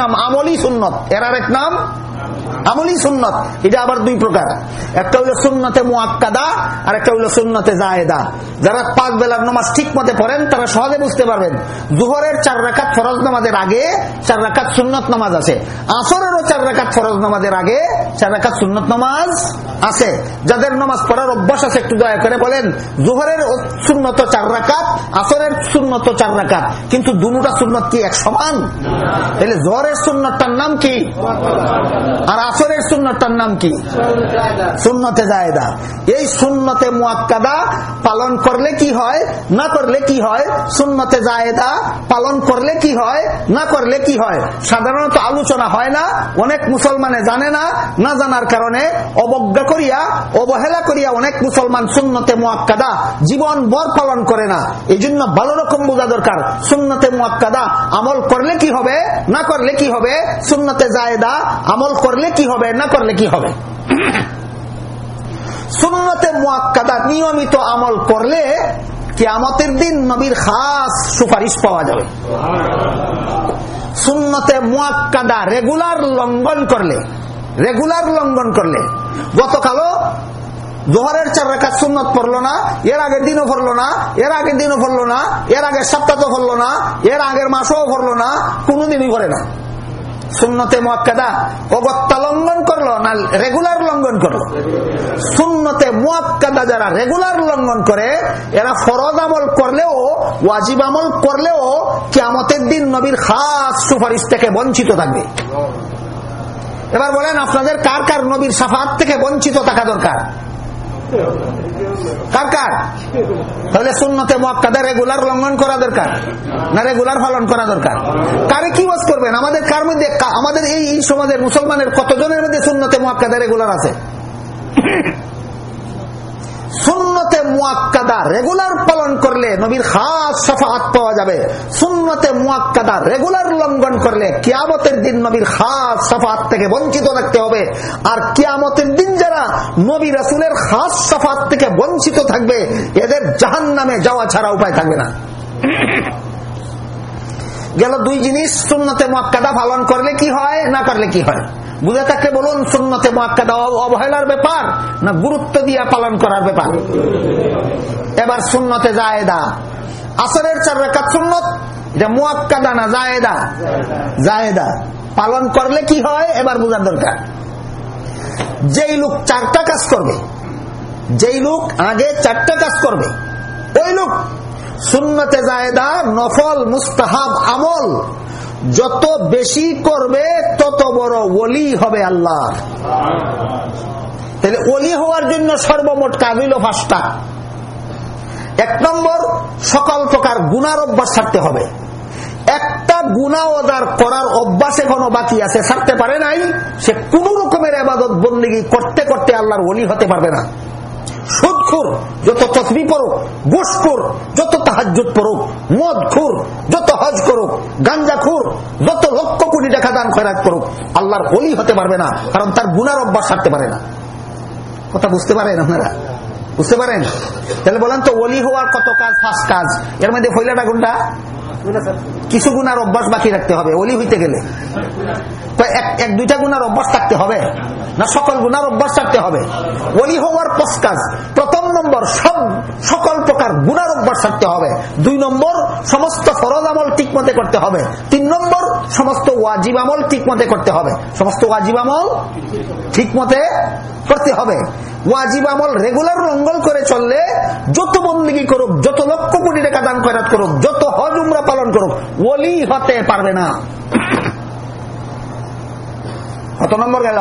নাম আমলি সুন্নত। এর আরেক নাম আমলি সুন্নত। এটা আবার দুই প্রকার। একটা হইল সুন্নতে মুআক্কাদা, আর একটা হইল সুন্নতে জায়েদা যারা পাঁচ বেলার নামাজ ঠিক মতে পড়েন, তারা সহজে বুঝতে পারবেন, জোহরের চার রাকাত ফরজ নামাজের আগে চার রাকাত সুন্নত নামাজ আছে। আসরেরও চার রাকাত ফরজ নামাজের আগে চার রাকাত সুন্নত নামাজ আছে। যাদের নামাজ পড়ার অভ্যাস আছে, একটু দয়া করে বলেন, জোহরের সুন্নত চার রাকাত, আসরের সুন্নত চার রাকাত। কিন্তু দুটা সুন্নত কি এক সমান? তাহলে জোহরের সুন্নতটার নাম কি? আর আসরের সুন্নতটার নাম কি? সুন্নতে জায়দা। এই সুন্নতে মুয়াক্কাদা পালন করলে কি হয়? না করলে কি হয়? সুন্নতে জায়দা পালন করলে কি হয়? না করলে কি হয়? সাধারণত আলোচনা হয় না, অনেক মুসলমানে জানে না না জানার কারণে অবজ্ঞা করিয়া, অবহেলা করিয়া অনেক মুসলমান সুন্নতে মুয়াক্কাদা জীবন বর পালন করে না। এই জন্য ভালো রকম বোঝা দরকার। সুন্নতে মুয়াক্কাদা আমল করলে কি হবে? না করলে কি হবে? সুন্নতে জায়দা আমল করলে কি হবে, না করলে কি হবে? সুন্নতে মুয়াক্কাদা নিয়মিত আমল করলে কিয়ামতের দিন নবীর খাস সুপারিশ পাওয়া যাবে। সুন্নতে মুয়াক্কাদা রেগুলার লঙ্ঘন করলে, রেগুলার লঙ্ঘন করলে, গতকালও জোহরের চার রেখা সুন্নত পড়ল না, এর আগের দিনও পড়ল না, এর আগের দিনও পড়ল না, এর আগের সপ্তাহ তো না, এর আগের মাসও পড়ল না, কোনোদিনই করে না। সুন্নতে মোয়াক্কাদা। অগত্যা লঙ্ঘন করল না রেগুলার লঙ্ঘন করল? সুন্নতে মোয়াক্কাদা যারা রেগুলার লঙ্ঘন করে, এরা ফরজ আমল করলেও, ওয়াজিব আমল করলেও কেমতের দিন নবীর খাস সুপারিশ থেকে বঞ্চিত থাকবে। এবার বলেন, আপনাদের কার কার নবীর সাফাত থেকে বঞ্চিত থাকা দরকার? কার কার? তাহলে শূন্যতে মক্কাদা রেগুলার লঙ্ঘন করা দরকার? না রেগুলার পালন করা দরকার? কারে কি ওয়াজ করবেন? আমাদের কার মধ্যে আমাদের এই সমাজের মুসলমানের কতজনের মধ্যে শূন্যতে মক্কাদা রেগুলার আছে? সুন্নতে মুয়াক্কাদা রেগুলার পালন করলে নবীর খাস সাফাত পাওয়া যাবে। সুন্নতে মুয়াক্কাদা রেগুলার লঙ্ঘন করলে কিয়ামতের দিন নবীর খাস সাফাত থেকে বঞ্চিত থাকতে হবে। আর কিয়ামতের দিন যারা নবী রাসুলের খাস সাফাত থেকে বঞ্চিত থাকবে, এদের জাহান নামে যাওয়া ছাড়া উপায় থাকবে না। গেল দুই জিনিস, সুন্নতে মুয়াক্কাদা পালন করলে কি হয়, না করলে কি হয়? বুঝে থাকলে বলুন, সুন্নতে মুয়াক্কাদা অবহেলার ব্যাপার, না গুরুত্ব দিয়া পালন করার ব্যাপার? এবার সুন্নতে জায়েদা। আসরের চার রেখাত সুন্নত, এটা মুয়াক্কাদা না জায়েদা? জায়েদা। পালন করলে কি হয়, এবার বোঝার দরকার। যেই লোক চারটা কাজ করবে, যেই লোক আগে চারটা কাজ করবে, ওই লোক সুন্নতে জায়দা, নফল, মুস্তাহাব, আমল। যত বেশি করবে, তত বড় ওলি হবে আল্লাহ তাহলে ওলি হওয়ার জন্য সর্বমোট কাজ হইল পাঁচটা। এক নম্বর, সকল প্রকার গুনার অভ্যাস ছাড়তে হবে। একটা গুণা ওদার করার অভ্যাস এখনও বাকি আছে, ছাড়তে পারে নাই। সে কোন রকমের আবাদত বন্দিগি করতে করতে আল্লাহর ওলি হতে পারবে না। সুদখুর যত তসবি পড়ুক ঘুষখুর যত তাহাজুত পড়ুক মদ খুর যত হজ করুক গাঞ্জা খুর যত লক্ষ কোটি টাকা দান খয়রাত করুক আল্লাহর অলি হতে পারবে না, কারণ তার গুণার অভ্যাস ছাড়তে পারে না। কথা বুঝতে পারেন আপনারা? বুঝতে পারেন? তাহলে বলেন তো অলি হওয়ার কত কাজ? ফার্স্ট কাজ। এর মধ্যে ফইলাটা কোনটা? কিছু গুণার অভ্যাস বাকি রাখতে হবে অলি হইতে গেলে। এক দুইটা গুণার অভ্যাস থাকতে হবে, না সকল গুণার অভ্যাস থাকতে হবে? অলি হওয়ার পস কাজ। প্রথম নম্বর, সব, সকল প্রকার গুণার অভ্যাস থাকতে হবে। দুই নম্বর, সমস্ত ফরজ আমল ঠিক মতে করতে হবে। তিন নম্বর, সমস্ত ওয়াজিব আমল ঠিক মতে করতে হবে। সমস্ত ওয়াজিব আমল ঠিক মতে করতে হবে। ওয়াজিব আমল রেগুলার লঙ্গল করে চললে, যত বন্দিগি করুক, যত লক্ষ কোটি টাকা দান করাত করুক, যত হজ উমরা পালন করুক, ওলি হতে পারবে না। কত নম্বর গেল?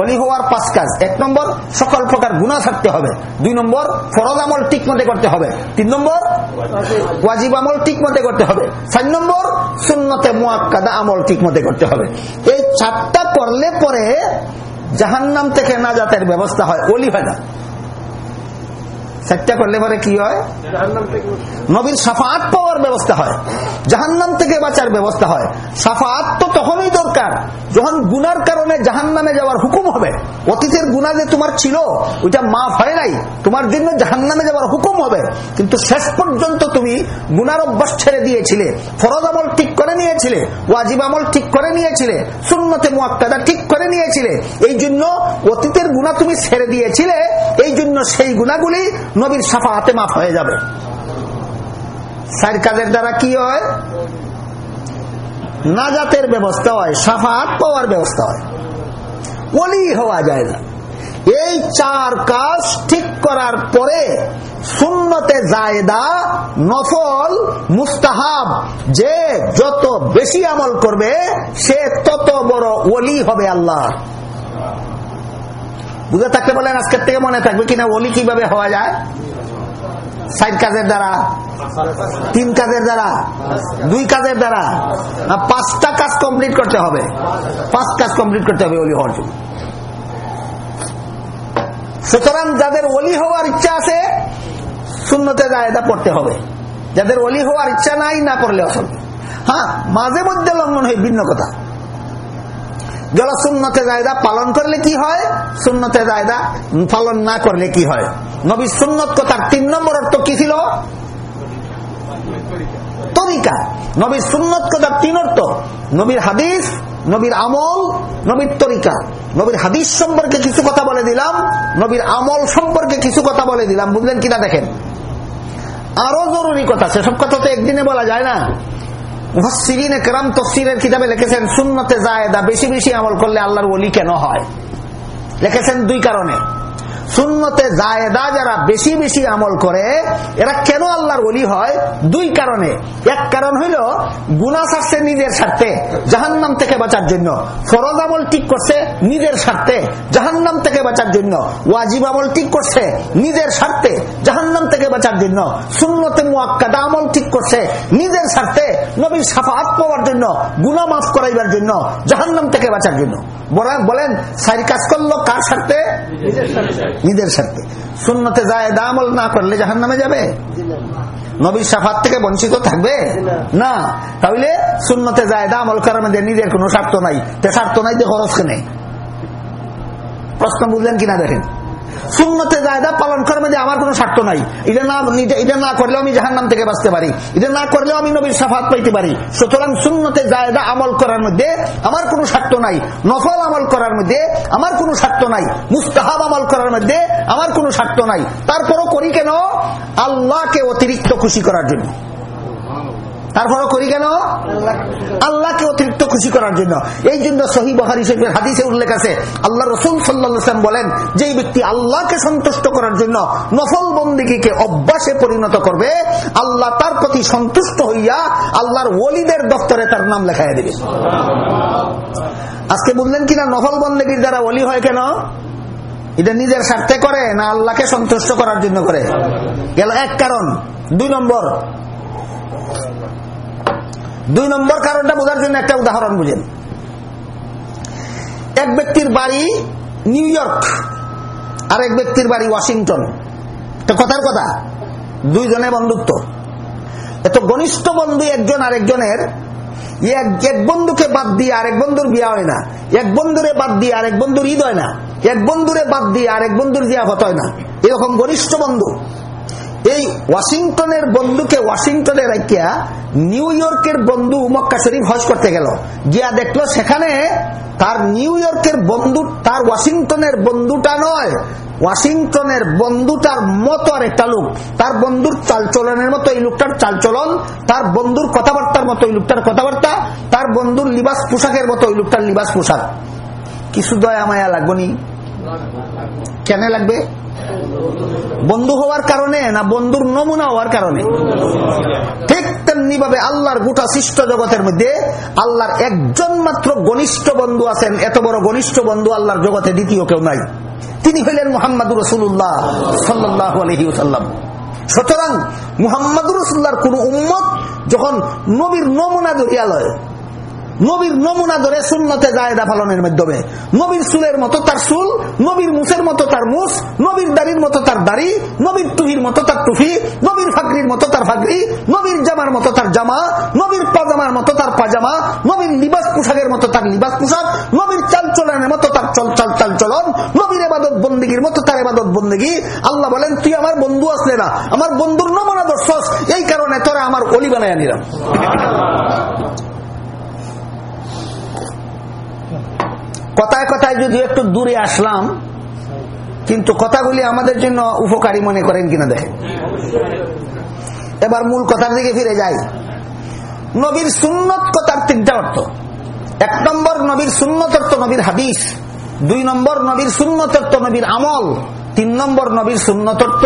অলি হওয়ার পাঁচ কাজ। এক নম্বর, সকল প্রকার গুণা থাকতে হবে। দুই নম্বর, ফরজ আমল ঠিক মতে করতে হবে। তিন নম্বর, ওয়াজিব আমল ঠিক মতে করতে হবে। চার নম্বর শূন্যতে মোয়াক্কাদা আমল ঠিক মতে করতে হবে। এই চারটা করলে পরে জাহান্নাম থেকে না যাতের ব্যবস্থা হয় অলি হয় চারটা করলে পরে কি হয়? নবীর সাফাত পাওয়ার ব্যবস্থা হয়। জাহান্নাম থেকে বাঁচার ব্যবস্থা হয়। সাফাত তো তখনই দরকার যখন গুনার কারণে জাহান নামে যাওয়ার হুকুম হবে। অতীতের গুণা যে তোমার ছিল, ওইটা মাফ হয় নাই। তোমার জন্য জাহান নামে যাওয়ার হুকুম হবে। কিন্তু শেষ পর্যন্ত তুমি গুনার অভ্যাস ছেড়ে দিয়েছিলে, ফরজ আমল ঠিক করে নিয়েছিলে, ওয়াজিব আমল ঠিক করে নিয়েছিলে শূন্যতে মোয়াক্কাদা ঠিক করে নিয়েছিলে। এই জন্য অতীতের গুণা তুমি ছেড়ে দিয়েছিলে, এই জন্য সেই গুণাগুলি নবীর সাফাহাতে মাফ হয়ে যাবে। সাইড কাজের দ্বারা কি হয়? নাজাতের ব্যবস্থা হয় সাফাত পাওয়ার ব্যবস্থা হয়। ওলি হওয়া যায় না। এই চার কাজ ঠিক করার পরে শূন্যতে জায়দা নফল, মুস্তাহাব, যে যত বেশি আমল করবে, সে তত বড় ওলি হবে আল্লাহ। বুঝে থাকতে বলেন আজকের থেকে মনে থাকবে কিনা, ওলি কীভাবে হওয়া যায়? সাইড কাজের দ্বারা? তিন কাজের দ্বারা? দুই কাজের দ্বারা? পাঁচটা কাজ কমপ্লিট করতে হবে। পাঁচ কাজ কমপ্লিট করতে হবে ওলি হওয়ার জন্য। সুতরাং যাদের অলি হওয়ার ইচ্ছা আছে শূন্যতে জায়দা পড়তে হবে। যাদের অলি হওয়ার ইচ্ছা নাই, না করলে অসম্ভব। হ্যাঁ মাঝে মধ্যে লঙ্ঘন হয়, ভিন্ন কথা। গেল শূন্যতে জায়দা পালন করলে কি হয়? শূন্যতে জায়দা পালন না করলে কি হয়? নবী সুন্নত কথার তিন নম্বর অর্থ কি ছিল? তরিকা। নবীর সুন্নত কথার তিন অর্থ। নবীর হাদিস, নবীর আমল, নবীর তরিকা। নবীর হাদিস সম্পর্কে কিছু কথা বলে দিলাম, নবীর আমল সম্পর্কে কিছু কথা বলে দিলাম। বুঝলেন কিনা দেখেন? আরও জরুরি কথা, সেসব কথা তো একদিনে বলা যায় না। কিতাবে লিখেছেন বেশি বেশি আমল করলে আল্লাহর ওলি কেন হয়? লিখেছেন দুই কারণে। সুন্নতে জায়দা যারা বেশি বেশি আমল করে, এরা কেন আল্লাহর ওলি হয়? দুই কারণে। এক কারণ হইল গুনা ছাড়ছে নিজের স্বার্থে, জাহান্নাম থেকে বাঁচার জন্য। ফরজ আমল ঠিক করছে নিজের স্বার্থে, জাহান্নাম থেকে বাঁচার জন্য। ওয়াজিব আমল ঠিক করছে নিজের স্বার্থে, জাহান্নাম থেকে বাঁচার জন্য। সুন্নতে মুয়াক্কাদা আমল ঠিক করছে নিজের স্বার্থে, নবীর সাফাত পাওয়ার জন্য গুনা মাফ করাইবার জন্য, জাহান্নাম থেকে বাঁচার জন্য। বলেন সারি কাজ করল কার স্বার্থে? নিজের স্বার্থে। শূন্যতে যায় দামল না করলে জাহান নামে যাবে। নবীর সাফার থেকে বঞ্চিত থাকবে? না। তাহলে শূন্যতে যায় দামল করার মধ্যে নিজের কোনো স্বার্থ নাই। তে স্বার্থ নাই যে খরচ কেনে। প্রশ্ন বুঝলেন কিনা দেখেন? শূন্যতে জায়দা পালন করার মধ্যে আমার কোনো স্বার্থ নাই। এটা না এটা না করলেও আমি জাহান নাম থেকে বাঁচতে পারি। এটা না করলেও আমি নবীর সাফাত পাইতে পারি। সুতরাং সুন্নতে জায়দা আমল করার মধ্যে আমার কোনো স্বার্থ নাই। নফল আমল করার মধ্যে আমার কোনো স্বার্থ নাই। মুস্তাহাব আমল করার মধ্যে আমার কোনো স্বার্থ নাই। তারপরও করি কেন? আল্লাহকে অতিরিক্ত খুশি করার জন্য। তারপরও করি কেন? আল্লাহকে অতিরিক্ত খুশি করার জন্য। এই জন্য সহি বহারি শরীফের হাদিসে উল্লেখ আছে আল্লাহ রসুল সাল্লাম বলেন যে ব্যক্তি আল্লাহকে সন্তুষ্ট করার জন্য নফল বন্দিকে অভ্যাসে পরিণত করবে, আল্লাহ তার প্রতি সন্তুষ্ট হইয়া আল্লাহর ওলিদের দপ্তরে তার নাম লেখাই দেবে। আজকে বললেন কিনা নফল বন্দিগির দ্বারা ওলি হয় কেন? এটা নিজের স্বার্থে করে না আল্লাহকে সন্তুষ্ট করার জন্য করে? গেল এক কারণ, দুই নম্বর দুই নম্বর কারণটা বোঝার জন্য একটা উদাহরণ বুঝেন। এক ব্যক্তির বাড়ি নিউ ইয়র্ক আর এক ব্যক্তির বাড়ি ওয়াশিংটন। তো কথার কথা দুইজনে বন্ধুত্ব। এত ঘনিষ্ঠ বন্ধু একজন আরেকজনের এক বন্ধুকে বাদ দিয়ে আরেক বন্ধুর বিয়া হয় না। এক বন্ধুরে বাদ দিয়ে আরেক বন্ধুর ঈদ হয় না। এক বন্ধুরে বাদ দিয়ে আরেক বন্ধুর জিয়াফত হয় না। এরকম ঘনিষ্ঠ বন্ধু। এই ওয়াশিংটনের বন্ধুকে ওয়াশিংটনে রাখিয়া নিউ ইয়র্কের বন্ধু মক্কা শরীফ হজ করতে গেল। গিয়া দেখল সেখানে তার নিউ ইয়র্কের বন্ধু, তার ওয়াশিংটনের বন্ধুটা নয়, ওয়াশিংটনের বন্ধুটার মতো আর একটা লোক। তার বন্ধুর চালচলনের মতো এই লোকটার চালচলন, তার বন্ধুর কথাবার্তার মতো এই লোকটার কথাবার্তা, তার বন্ধুর লিবাস পোশাকের মতো ওই লোকটার লিবাস পোশাক। কিছু দয়া মায়া লাগবনি কেন লাগবে? বন্ধু হওয়ার কারণে না বন্ধুর নমুনা হওয়ার কারণে? ঠিক তেমনি ভাবে আল্লাহর গোটা সৃষ্ট জগতের মধ্যে আল্লাহর একজন মাত্র ঘনিষ্ঠ বন্ধু আছেন। এত বড় ঘনিষ্ঠ বন্ধু আল্লাহর জগতে দ্বিতীয় কেউ নাই। তিনি হইলেন মোহাম্মদ রসুল্লাহ সাল্লাহ আলহিউসাল্লাম সুতরাং মুহাম্মদ রসুল্লাহর কোন উম্মত যখন নবীর নমুনা ধরিয়ালয় নবীর নমুনা ধরে শূন্যতে জায়দা পালনের মাধ্যমে নবীর চুলের মতো তার চুল নবীর মুসের মতো তার মুস নবীর দাড়ির মতো তার দাড়ি নবীর তুহির মতো তার টুফি নবীর ফাগরির মতো তার ফাগরি নবীর জামার মতো তার জামা নবীর পাজামার মতো তার পাজামা নবীর লিবাস পোশাকের মতো তার লিবাস পোশাক নবীর চাল চলনের মতো তার চল চাল চাল চলন নবীর এবাদত বন্দীগীর মতো তার এবাদত বন্দীগী আল্লাহ বলেন তুই আমার বন্ধু আসলে না আমার বন্ধুর নমনা দর্শস এই কারণে তোরা আমার অলি বানায় নিলাম কথায় কথায় যদি একটু দূরে আসলাম, কিন্তু কথাগুলি আমাদের জন্য উপকারী মনে করেন কিনা দেখেন। এবার মূল কথার দিকে ফিরে যাই। নবীর সুন্নত কথার তিনটা অর্থ। এক নম্বর নবীর সুন্নত অর্থ নবীর হাদিস, দুই নম্বর নবীর সুন্নত অর্থ নবীর আমল, তিন নম্বর নবীর সুন্নত অর্থ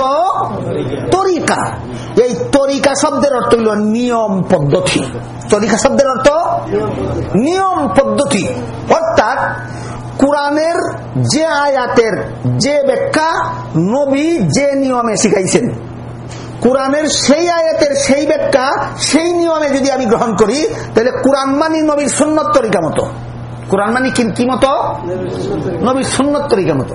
তরিকা। এই তরিকা শব্দের অর্থ হল নিয়ম পদ্ধতি। তরিকা শব্দের অর্থ নিয়ম পদ্ধতি। অর্থাৎ কোরআনের যে আয়াতের যে ব্যাখ্যা নবী যে নিয়মে শিখাইছেন, কোরআনের সেই আয়াতের সেই ব্যাখ্যা সেই নিয়মে যদি আমি গ্রহণ করি, তাহলে কোরআন মানি নবীর সুন্নত তরিকা মতো। কোরআন মানি কি মতো? নবীর সুন্নত তরিকা মতো।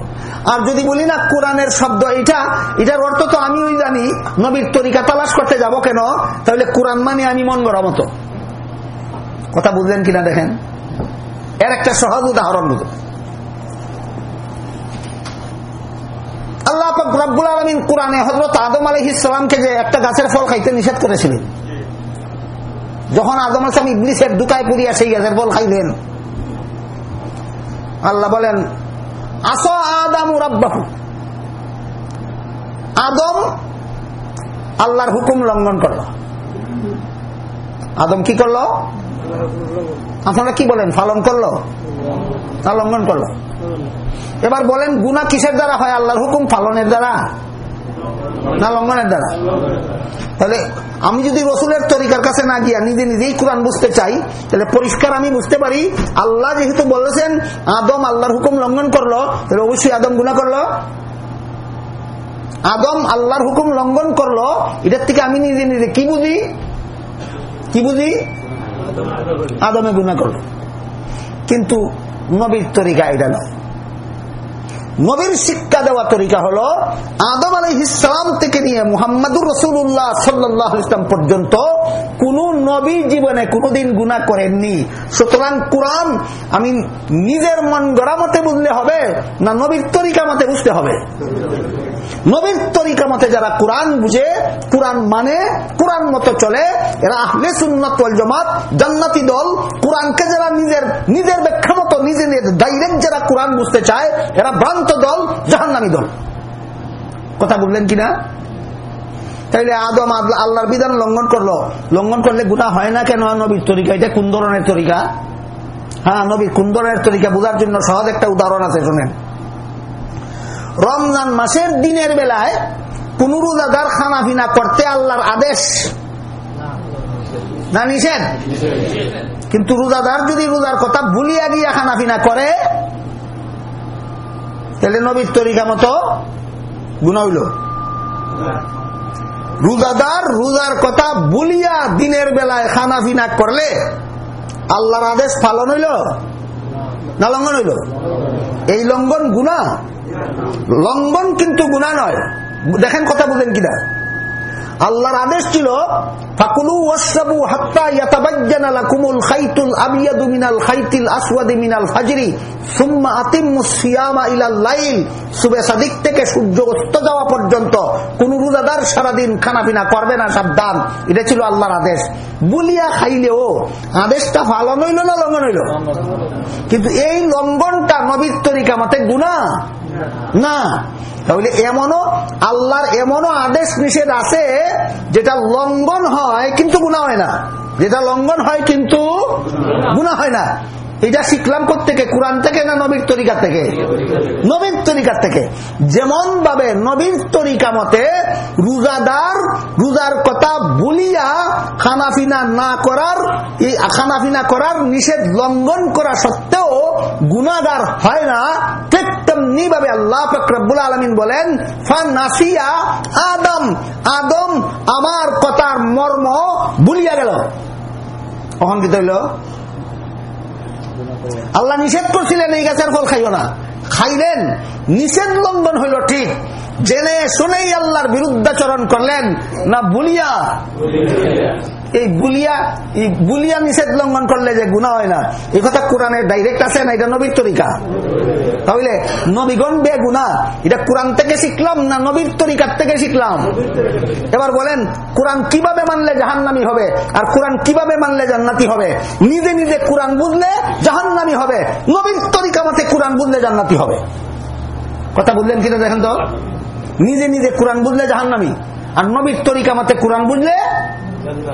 আর যদি বলি না কোরআনের শব্দ এটা, এটার অর্থ তো আমিও জানি, নবীর তরিকা তালাশ করতে যাব কেন? তাহলে কোরআন মানি আমি মন গড়া মতো। কথা বুঝলেন কিনা দেখেন? এর একটা সহজ উদাহরণ বুঝলেন আল্লাহ রব্বুল আলমিন কোরআনে হজরত আদম আলহ ইসলামকে যে একটা গাছের ফল খাইতে নিষেধ করেছিলেন। যখন আদম আসলাম ইবলিসের দুটায় পুরিয়া সেই গাছের ফল খাইলেন আল্লাহ বলেন, আস আদাম রাব্বাহু। আদম আল্লাহর হুকুম লঙ্ঘন করল। আদম কি করল? আপনারা কি বলেন ফালন করল না লঙ্ঘন করল? এবার বলেন গুনা কিসের দ্বারা হয়? আল্লাহর হুকুম ফালনের দ্বারা? না, লঙ্ঘনের দ্বারা। তাহলে আমি যদি রসুলের তরিকার কাছে না গিয়া নিজে নিজেই কোরআন বুঝতে চাই, তাহলে পরিষ্কার আমি বুঝতে পারি, আল্লাহ যেহেতু বলেছেন, আদম আল্লাহর হুকুম লঙ্ঘন করল, তাহলে অবশ্যই আদম গুণা করল। আদম আল্লাহর হুকুম লঙ্ঘন করল, এটার থেকে আমি নিজে নিজে কি বুঝি? কি বুঝি? আদমে গুণা করল। কিন্তু নবীর তরিকা এটা নয়। নবীর শিক্ষা দেওয়া তরিকা হলো, আদম আলী ইসলাম থেকে নিয়ে মুহাম্মদুর রসুল্লাহ সাল্লাহ ইসলাম পর্যন্ত কোন নবী জীবনে কোনদিন গুণা করেননি। সুতরাং কোরআন, আমি নিজের মন গড়া মতে বুঝলে হবে না নবীর তরিকা মতে বুঝতে হবে? নবীর তরিকা মতে যারা কোরআন বুঝে, কোরআন মানে কোরআন মতো চলে, এরা আহলে সুন্নত জমাত, জান্নাতি দল, কোরআনকে যারা নিজের নিজের ব্যাখ্যা ডাইরেক্ট যারা কোরআন বুঝতে চায়, এরা ভ্রান্ত দল, জাহান্নামী দল। কথা বললেন কিনা? তাইলে আদম আল্লাহর বিধান লঙ্ঘন করল। লঙ্ঘন করলে গুণা হয় না কেন নবীর তরিকা? এটা কোন ধরনের তরিকা? হ্যাঁ নবীর কোন ধরনের তরিকা? বোঝার জন্য সহজ একটা উদাহরণ আছে, শুনেন। রমজান মাসের দিনের বেলায় কোন রোজাদার খানা করতে আল্লাহর আদেশ? না, নিষেধ? কিন্তু রোজাদার যদি রোজার কথা ভুলিয়া গিয়া খানা পিনা করে, তাহলে নবীর তরিকা মতো গুণা হইল। রোজাদার রোজার কথা বলিয়া দিনের বেলায় খানা পিনা করলে আল্লাহর আদেশ পালন হইল না লঙ্ঘন হইল? এই লঙ্ঘন গুণা। লঙ্ঘন কিন্তু গুণা নয়। দেখেন কথা বুঝেন কিনা? আল্লাহর আদেশ ছিল, ফাকুলু ওয়াশরাবু হাত্তা ইয়াতাবাজ্জানা লাকুমুল খাইতুল আবিয়াদু মিনাল খাইতিল আসওয়াদি মিনাল ফাজরি, সুম্মা আতিম্মুস সিয়ামা ইলাল লাইল। সুবে সাদিক থেকে সূর্য অস্ত যাওয়া পর্যন্ত কোন রোজাদার সারাদিন খানাপিনা করবে না, সাবধান। এটা ছিল আল্লাহর আদেশ। বলিয়া খাইলেও আদেশটা পালন হইল না লঙ্ঘন হইল? কিন্তু এই লঙ্ঘনটা নবীর তরিকা মতে গুণা না। তাহলে এমনও আল্লাহর এমনও আদেশ নিষেধ আছে যেটা লঙ্ঘন হয় কিন্তু গুণা হয় না। যেটা লঙ্ঘন হয় কিন্তু গুণা হয় না। এটা শিখলাম থেকে কোরআন থেকে না নবীর তরিকা থেকে? নবীর তরিকা থেকে। যেমন ভাবে নবীর তরিকা মতে রোজাদার, রোজার কথা বলিয়া খানাফিনা না করার, এই খানাফিনা করার নিষেধ লঙ্ঘন করা সত্ত্বেও গুণাগার হয় না। ঠিক তেমনি ভাবে আল্লাহ ফকরবুল আলমিন বলেন নাসিয়া আদম আদম আমার কথার মর্ম ভুলিয়া গেল। অহংকিত হইল? আল্লাহ নিষেধ করছিলেন এই গাছের ফল খাইও না। খাইলেন, নিষেধ লঙ্ঘন হইল ঠিক। জেনে শুনেই আল্লাহর বিরুদ্ধাচরণ করলেন, না বলিয়া এই গুলিয়া এই গুলিয়া নিষেধ লঙ্ঘন করলে যে গুণা হয় না, এই কথা কোরআনে ডাইরেক্ট আছে না, এটা নবীর তরিকা? তাহলে নবীগণ বে গুণা এটা কোরআন থেকে শিখলাম না নবীর তরিকার থেকে শিখলাম? এবার বলেন, কোরআন কীভাবে মানলে জাহান্নামি হবে? আর কোরআন কীভাবে মানলে জান্নাতি হবে? নিজে নিজে কোরআন বুঝলে জাহান্নামি হবে। নবীর তরিকা মতে কোরআন বুঝলে জান্নাতি হবে। কথা বুঝলেন কিনা দেখেন তো? নিজে নিজে কোরআন বুঝলে জাহান্নামি। আর নবীর তরিকা মতে কোরআন বুঝলে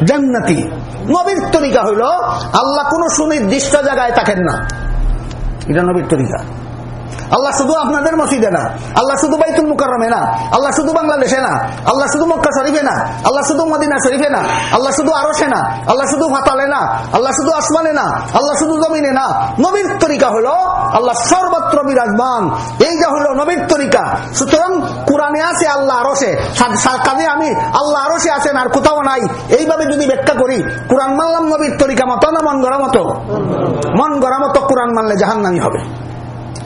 জান্নাতি। নবীর তরিকা হইল আল্লাহ কোন সুনির্দিষ্ট জায়গায় থাকেন না। এটা নবীর তরিকা। আল্লাহ শুধু আপনাদের মসজিদে না। আল্লাহ শুধু বাইতুল মুকাররমে না। আল্লাহ শুধু বাংলাদেশে না। আল্লাহ শুধু মক্কা শরীফে না। আল্লাহ শুধু মদিনা শরীফে না। আল্লাহ শুধু আরসে না। আল্লাহ শুধু ফাতালে না। আল্লাহ শুধু আসমানে না। আল্লাহ শুধু জমিনে না। নবীর তরিকা হলো আল্লাহ সর্বত্র বিরাজমান। এই যা হলো নবীর তরিকা। সুতরাং কোরআনে আছে আল্লাহ আরসে কাজে আমি আল্লাহ আরসে আছেন আর কোথাও নাই। এইভাবে যদি ব্যাখ্যা করি, কোরআন মানলাম নবীর তরিকা মতো না মন গড়া মতো? মন গড়া মতো কোরআন মানলে জাহান্নামি হবে।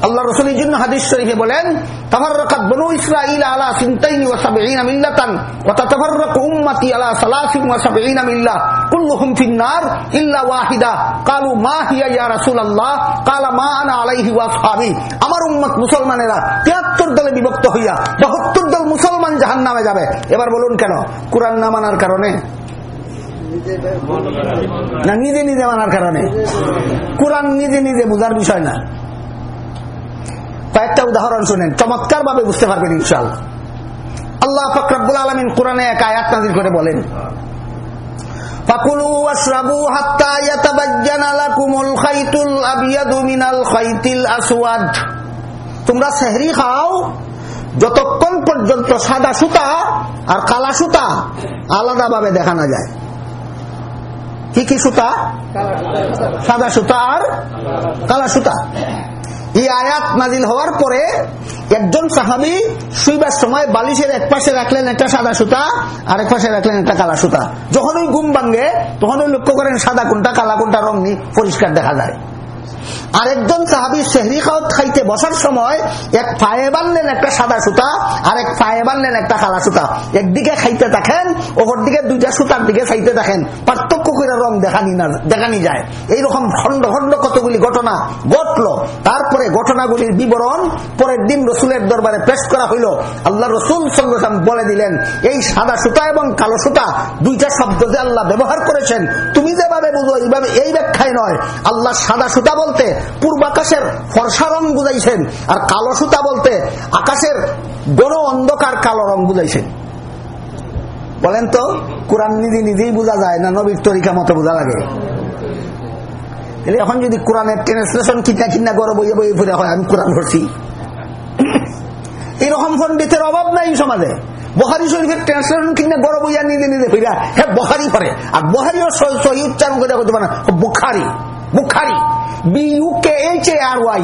আল্লাহ রসুল জন্য হাদিস শরীফে বলেন, তাফাররাকাত বনু ইসরাঈল আলা সিনতাইনি ওয়া সাবঈনা মিল্লাতান ওয়া উম্মতি আলা কুল্লুহুম ইল্লা ওয়াহিদা। আমার উম্মত মুসলমানেরা 73 দলে বিভক্ত হইয়া 72 দল মুসলমান জাহান্নামে যাবে। এবার বলুন কেন? কুরআন না মানার কারণে? না, নিজে নিজে মানার কারণে? কোরআন নিজে নিজে বোঝার বিষয় না। কয়েকটা উদাহরণ শুনেন। চমৎকার ভাবে বুঝতে পারবেন ইনশাল আল্লাহ ফকরাবুল আলমিন কোরআনে এক আয়াত নাজির করে বলেন তোমরা সেহরি খাও, যতক্ষণ পর্যন্ত সাদা সুতা আর কালা সুতা আলাদা ভাবে দেখা না যায়। কি কি সুতা? সাদা সুতা আর কালা সুতা। এই আয়াত নাজিল হওয়ার পরে একজন সাহাবি শুইবার সময় বালিশের এক পাশে রাখলেন একটা সাদা সুতা আর এক পাশে রাখলেন একটা কালা সুতা। যখন ওই ভাঙ্গে তখন ওই লক্ষ্য করেন সাদা কোনটা, কালা কোনটা, রং পরিষ্কার দেখা যায়। আরেকজন সাহাবি শেহরি খাওয়াত খাইতে বসার সময় এক পায়ে বানলেন একটা সাদা সুতা আর এক পায়ে বানলেন একটা কালা সুতা। একদিকে খাইতে থাকেন, ওপর দিকে দুইটা সুতার দিকে খাইতে থাকেন। করে রং দেখানি না, দেখানি যায়। এইরকম খন্ড খন্ড কতগুলি ঘটনা ঘটলো। তারপরে ঘটনাগুলির বিবরণ পরের দিন রসুলের দরবারে পেশ করা হইল। আল্লাহ রসুল সংগঠন বলে দিলেন, এই সাদা সুতা এবং কালো সুতা দুইটা শব্দ যে আল্লাহ ব্যবহার করেছেন, তুমি যেভাবে বুঝো এইভাবে এই ব্যাখ্যায় নয়। আল্লাহ সাদা সুতা বলতে পূর্বাকাশের ফর্সা রং বুঝাইছেন, আর কালো সুতা বলতে আকাশের বড় অন্ধকার কালো রং বুঝাইছেন। বলেন তো, কোরআন নিজে নিজেই বোঝা যায় না নবীর তরিকা মতো বোঝা লাগে? এখন যদি কোরআনের ট্রান্সলেশন কিনা কিনা গড় বইয়ে বইয়ে ফিরে হয়, আমি কোরআন ধরছি এরকম পন্ডিতের অভাব নাই সমাজে। বহারি শরীফের ট্রান্সলেশন কিনা গড় বইয়া নিজে নিজে ফিরা হ্যাঁ বহারি করে আর বহারিও সহি উচ্চারণ করে করতে পারে Bukhari Bukhari. B U K H A R Y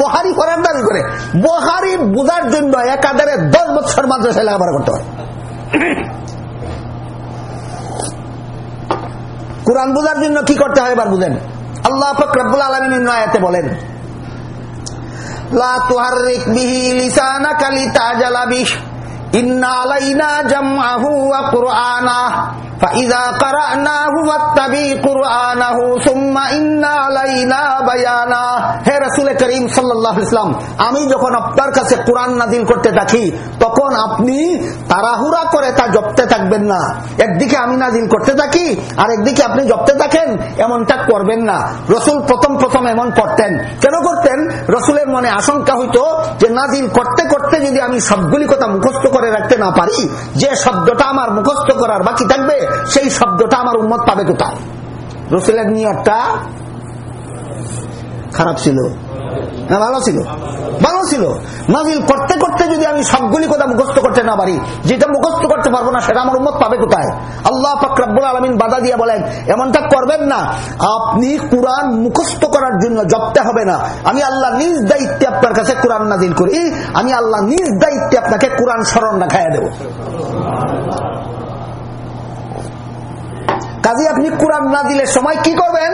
বহারি করার দাবি করে। বহারি বোঝার জন্য একাধারে দশ বছর মাদ্রাসায় লেখাপড়া করতে হয়। কোরআন বোঝার জন্য কি করতে হয় এবার বুঝেন। আল্লাহ ফকরাবুল আলমিন আয়াতে বলেন, লা তুহারিক বিহি লিসানাকা লিতাজালা বিহি। ইন্না আলাইনা জামআহু ওয়া কুরআনা فإذا قرأناه فاتبع قرآنه ثم إن علينا بيانا হে রাসূল করিম সাল্লাল্লাহু আলাইহি সাল্লাম আমি যখন আপনার কাছে কোরআন নাযিল করতে থাকি তখন আপনি তাড়াহুড়া করে তা জপতে থাকবেন না একদিকে আমি নাজিল করতে থাকি আর একদিকে আপনি জপতে থাকেন এমনটা করবেন না রসুল প্রথম প্রথম এমন করতেন কেন করতেন রসুলের মনে আশঙ্কা হইতো যে নাজিল করতে করতে যদি আমি সবগুলি কথা মুখস্থ করে রাখতে না পারি, যে শব্দটা আমার মুখস্থ করার বাকি থাকবে, সেই শব্দটা আমার উন্মত পাবে কোথায়? রসুলের নিয়তটা খারাপ ছিল। না, ভালো ছিল। ভালো ছিল। নাজিল করতে করতে যদি আমি সবগুলি কথা মুখস্থ করতে না পারি, যেটা মুখস্থ করতে পারব না, সেটা আমার উন্মত পাবে কোথায়? আল্লাহ ফকরাবুল আলমিন বাধা দিয়ে বলেন, এমনটা করবেন না। আপনি কোরআন মুখস্থ করার জন্য জপতে হবে না। আমি আল্লাহ নিজ দায়িত্বে আপনার কাছে কোরআন নাজিল করি। আমি আল্লাহ নিজ দায়িত্বে আপনাকে কোরআন স্মরণ রাখাইয়া দেব। কাজে, আপনি কোরআন না দিলে সময় কি করবেন?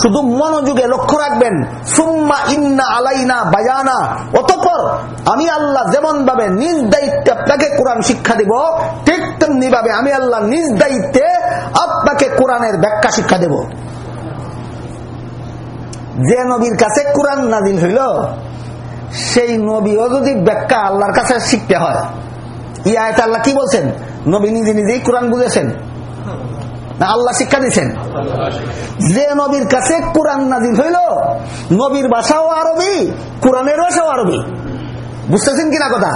শুধু মনোযোগে লক্ষ্য রাখবেন। সুম্মা ইন্না আলাইনা বায়ানা। অতপর আমি আল্লাহ যেমন ভাবে নিজ দায়িত্বে আপনাকে কোরআন শিক্ষা দিব, ঠিক তেমনি ভাবে আমি আল্লাহ নিজ দায়িত্বে আপনাকে কোরআনের ব্যাখ্যা শিক্ষা দেব। যে নবীর কাছে কোরআন নাজিল হইল, সেই নবীও যদি ব্যাখ্যা আল্লাহর কাছে শিখতে হয় ইয়াত আল্লাহ কি বলছেন? নবী নিজে নিজেই কোরআন বুঝেছেন। না, আল্লাহ শিক্ষা দিচ্ছেন যে নবীর কাছে কোরআন নাজিল হইল, নবীর ভাষাও আরবি, কোরআনের ভাষাও আরবি। বুঝতেছেন কিনা কথা?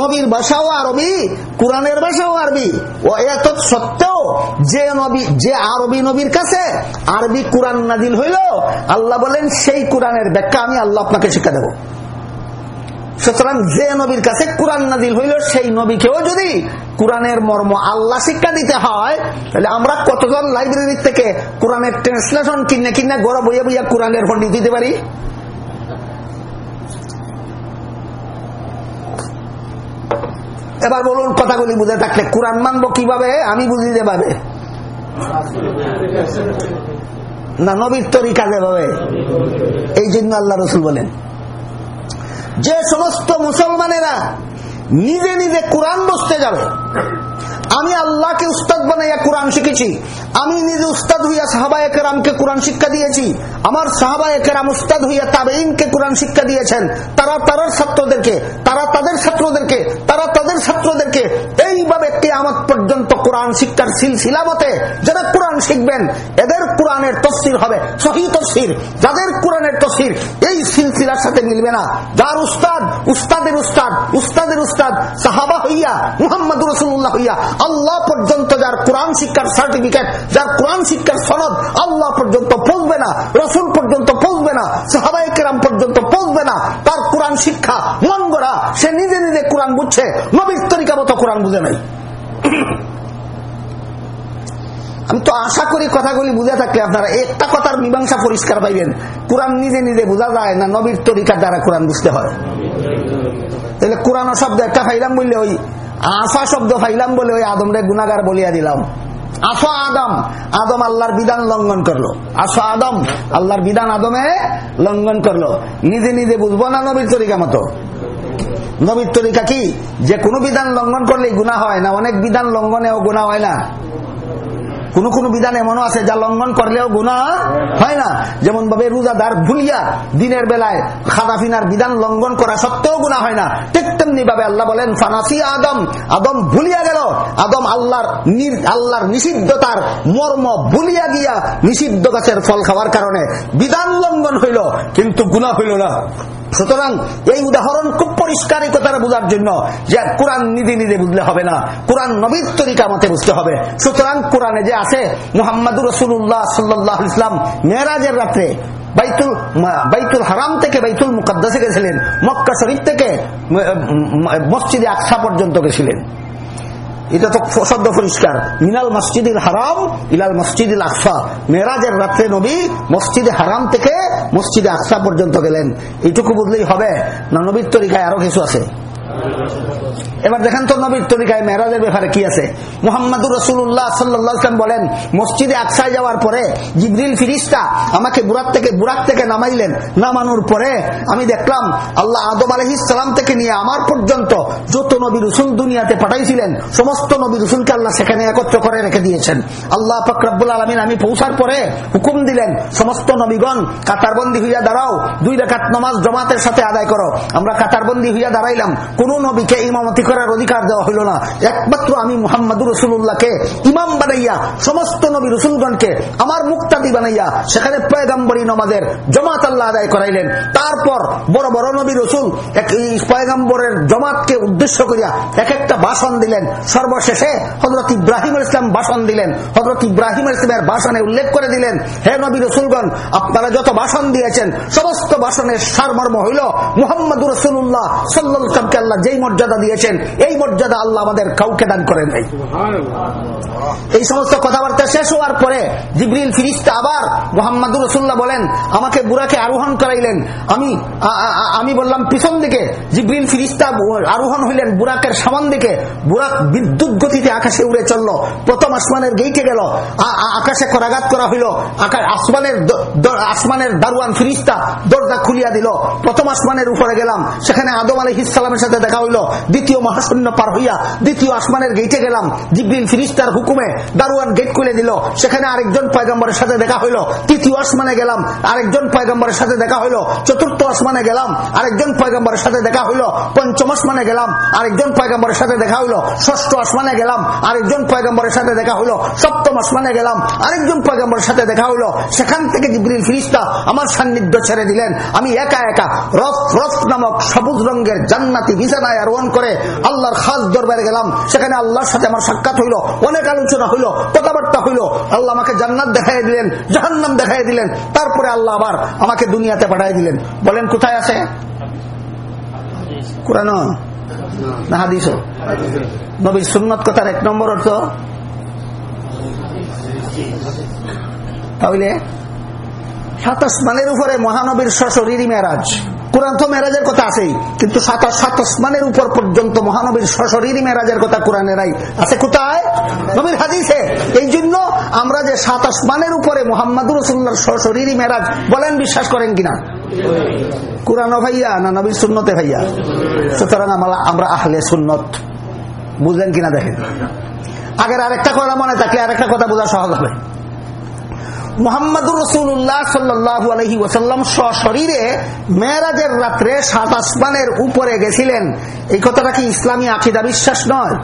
নবীর ভাষাও আরবি, কোরআনের ভাষাও আরবি। ও এত সত্ত্বেও যে নবী, যে আরবি নবীর কাছে আরবি কোরআন নাজিল হইল, আল্লাহ বলেন, সেই কোরআনের ব্যাখ্যা আমি আল্লাহ আপনাকে শিক্ষা দেব। সুতরাং যে নবীর কাছে কোরআন নাজিল হইল, সেই নবীকেও যদি কোরআনের মর্ম আল্লাহ শিক্ষা দিতে হয়, তাহলে আমরা কতজন লাইব্রেরি থেকে কোরআনের ট্রান্সলেশন কিনে কিনে গড়া বইয়া বইয়া কোরআনের পন্ডিত দিতে পারি? এবার বলুন, কথাগুলি বুঝে থাকলে কোরআন মানবো কীভাবে? আমি বুঝি যেভাবে। না, নবীর তরিকা যেভাবে। এই জন্য আল্লাহ রসুল বলেন যে সমস্ত মুসলমানেরা নিজে নিজে কোরআন বসতে যাবে আমি আল্লাহকে উস্তাদ বানাইয়া কোরআন শিখেছি। আমি নিজে উস্তাদ হইয়া সাহাবা একরামকে কোরআন শিক্ষা দিয়েছি। আমার সাহাবা একরাম উস্তাদ হইয়া তাবেইনকে কোরআন শিক্ষা দিয়েছেন। তারা তারার ছাত্রদেরকে, তারা তাদের ছাত্রদেরকে, তারা তাদের ছাত্রদেরকে এইভাবে কেয়ামত পর্যন্ত কোরআন শিক্ষার সিলসিলা মতে যারা কোরআন শিখবেন, এদের কোরআনের তফসির হবে সহি তফসির। যাদের কোরআনের তফসির এই সিলসিলার সাথে মিলবে না, যার উস্তাদ, উস্তাদের উস্তাদ উস্তাদের উস্তাদ সাহাবা হইয়া মুহাম্মদ রসুল্লাহ হইয়া আল্লাহ পর্যন্ত যার কোরআন শিক্ষার সার্টিফিকেট যার কোরআন শিক্ষার সনদ, আল্লাহ পর্যন্ত পৌঁছবে না, রসুল পর্যন্ত পৌঁছবে না সাহাবাই কেরাম পর্যন্ত পৌঁছবে না, তার কোরআন শিক্ষা মন গড়া সে নিজে নিজে কোরআন বুঝছে, নবীর তরিকা মতো কোরআন বুঝে নাই। আমি তো আশা করি কথাগুলি বুঝে থাকলে আপনারা একটা কথার মীমাংসা পরিষ্কার পাইবেন, কোরআন নিজে নিজে বোঝা যায় না নবীর তরিকার দ্বারা কোরআন বুঝতে হয়। তাহলে কোরআন শব্দ একটা ফাইলাম বললে ওই আফা শব্দ পাইলাম বলে ওই আদমরে গুনাগার বলিয়া দিলাম। আফা আদম আদম আল্লাহর বিধান লঙ্ঘন করল। আফা আদম, আল্লাহর বিধান আদমে লঙ্ঘন করল। নিজে নিজে বুঝব না নবীর তরিকা মতো? নবীর তরিকা কি? যে কোনো বিধান লঙ্ঘন করলে গুণা হয় না, অনেক বিধান লঙ্ঘনেও গুণা হয় না। কোন কোন বিধান এমনও আছে যা লঙ্ঘন করলেও গুণা হয় না। যেমন ভাবে রোজাদার ভুলিয়া দিনের বেলায় খাদাফিনার বিধান লঙ্ঘন করা সত্ত্বেও গুণা হয় না। ঠিক তেমনি ভাবে আল্লাহ বলেন, ফানাসি আদম। আদম ভুলিয়া গেল। আদম আল্লাহর আল্লাহর নিষিদ্ধতার মর্ম ভুলিয়া গিয়া নিষিদ্ধ গাছের ফল খাওয়ার কারণে বিধান লঙ্ঘন হইল, কিন্তু গুণা হইল না। সুতরাং এই উদাহরণ খুব পরিষ্কার কথাটা বোঝার জন্য যে কোরআন নিজে নিজে বুঝলে হবে না। কোরআন নবীর তরিকা মতে বুঝতে হবে। সুতরাং কোরআনে যে আছে, মোহাম্মদুর রসুল্লাহ সাল্লাহ ইসলাম মেয়েরাজের রাত্রে বাইতুল বাইতুল হারাম থেকে বাইতুল মুকাদ্দাসে গেছিলেন। মক্কা শরীফ থেকে মসজিদে আকসা পর্যন্ত গেছিলেন। এটা তো শব্দ পরিষ্কার। মিনাল মসজিদুল হারাম ইলাল মসজিদুল আকসা। মেরাজের রাত্রে নবী মসজিদে হারাম থেকে মসজিদে আকসা পর্যন্ত গেলেন। এইটুকু বুঝলেই হবে না, নবীর তরিকায় আরও কিছু আছে। এবার দেখেন তো নবীর তরিকায় মেহরাজের ব্যাপারে কি আছে। মোহাম্মদুর রসুল্লাহ সাল্লাম বলেন, মসজিদে আকসায় যাওয়ার পরে জিবরিল ফিরিস্তা আমাকে বুড়াক থেকে বুড়াক থেকে নামাইলেন। নামানোর পরে আমি দেখলাম, আল্লাহ আদম আলহিসাম থেকে নিয়ে আমার পর্যন্ত যত নবী রসুল দুনিয়াতে পাঠাইছিলেন, সমস্ত নবী রসুলকে আল্লাহ সেখানে একত্র করে রেখে দিয়েছেন। আল্লাহ ফকরাবুল আলমিন আমি পৌঁছার পরে হুকুম দিলেন, সমস্ত নবীগণ কাতারবন্দি হইয়া দাঁড়াও, দুই রেখাত নমাজ জমাতের সাথে আদায় করো। আমরা কাতারবন্দি হইয়া দাঁড়াইলাম, কোন নবীকে ইমামতি করার অধিকার দেওয়া হইল না। একমাত্র আমি মোহাম্মদ রসুল্লাহকে ইমাম বানাইয়া, সমস্ত নবী রসুলগণকে, আমার মুক্তাদি বানাইয়া, সেখানে পয়গাম্বরী নমাজের জমাত আল্লাহ আদায় করাইলেন। তারপর বড় বড় নবী রসুল এক পয়গাম্বরের জমাতকে উদ্দেশ্য করিয়া এক একটা ভাষণ দিলেন। সর্বশেষে হজরত ইব্রাহিম ইসলাম ভাষণ দিলেন। হজরত ইব্রাহিম ইসলামের ভাষণে উল্লেখ করে দিলেন, হে নবী রসুলগণ, আপনারা যত ভাষণ দিয়েছেন, সমস্ত ভাষণের সারমর্ম হইল মোহাম্মদ রসুল্লাহ সাল্লাহ আল্লাহ যেই মর্যাদা দিয়েছেন এই মর্যাদা আল্লাহ আমাদের কাউকে দান করেন নাই। এই সমস্ত কথাবার্তা শেষ হওয়ার পরে জিবরিল ফিরিস্তা আবার মোহাম্মদুর রসুল্লাহ বলেন আমাকে বুড়াকে আরোহণ করাইলেন। আমি আমি বললাম পিছন দিকে জিবরিল ফিরিস্তা আরোহণ হইলেন বুড়াকের সামান দিকে। বুড়াক বিদ্যুৎ গতিতে আকাশে উড়ে চলল প্রথম আসমানের গেইটে গেল আকাশে করাঘাত করা হইল আসমানের আসমানের দারুয়ান ফিরিস্তা দরজা খুলিয়া দিল। প্রথম আসমানের উপরে গেলাম সেখানে আদম আলী ইসলামের সাথে দেখা হইল দ্বিতীয় মহাশূন্য পার হইয়া দ্বিতীয় আসমানের গেইটে গেলাম। জিবরিল ফিরিস্তার হুকুমে দারুয়ান গেট খুলে দিল। সেখানে আরেকজন পয়গম্বরের সাথে দেখা হইল। তৃতীয় আসমানে গেলাম, আরেকজন পয়গম্বরের সাথে দেখা হইল। চতুর্থ আসমানে গেলাম, আরেকজন পয়গম্বরের সাথে দেখা হইল। পঞ্চম আসমানে গেলাম, আরেকজন পয়গম্বরের সাথে দেখা হইল। ষষ্ঠ আসমানে গেলাম, আরেকজন পয়গম্বরের সাথে দেখা হইল। সপ্তম আসমানে গেলাম, আরেকজন পয়গম্বরের সাথে দেখা হইল। সেখান থেকে জিবরিল ফিরিস্তা আমার সান্নিধ্য ছেড়ে দিলেন। আমি একা একা রফ রফ নামক সবুজ রঙের জান্নাতি বিছানায় আরোহণ করে আল্লাহর খাস দরবারে গেলাম, সেখানে আল্লাহর সাথে আমার সাক্ষাৎ হইল, অনেক আলোচনা হইল, কথাবার্তা হইল। আল্লাহ আমাকে জান্নাত দেখাই দিলেন, জাহান্নাম দেখাই দিলেন, তারপরে আল্লাহ আবার আমাকে দুনিয়াতে পাঠাই দিলেন। বলেন, কোথায় আছে? কোরআন? না সুন্নত কথার এক নম্বর অর্থ? তাহলে সাতাশ মানের উপরে মহানবীর সশরীরই মেরাজ। কোরআন তো মেরাজের কথা আছেই। কিন্তু সাতাশ সাতাশ মানের উপর পর্যন্ত মহানবীর সশরীরই মেরাজের কথা কোরআনে নাই। আছে কোথায়? নবীর হাদিসে। এই জন্য আমরা যে সাতাশ মানের উপরে মোহাম্মদুর রসুল্লার সশরীরই মেরাজ, বলেন বিশ্বাস করেন কিনা? কোরআন ভাইয়া না নবীর সুন্নতে ভাইয়া? সুতরাং আমরা আহলে সুন্নত। বুঝলেন কিনা দেখেন? আগের আরেকটা কথা মনে থাকলে আরেকটা কথা বোঝা সহজ হবে। মোহাম্মদুর রসুল্লাহ সাল্লাহ আলহি ওসাল্লাম সশরীরে মেয়েরাজের রাত্রে সাত আসমানের উপরে গেছিলেন। এই কথাটা কি ইসলামী আকিদা বিশ্বাস নয়?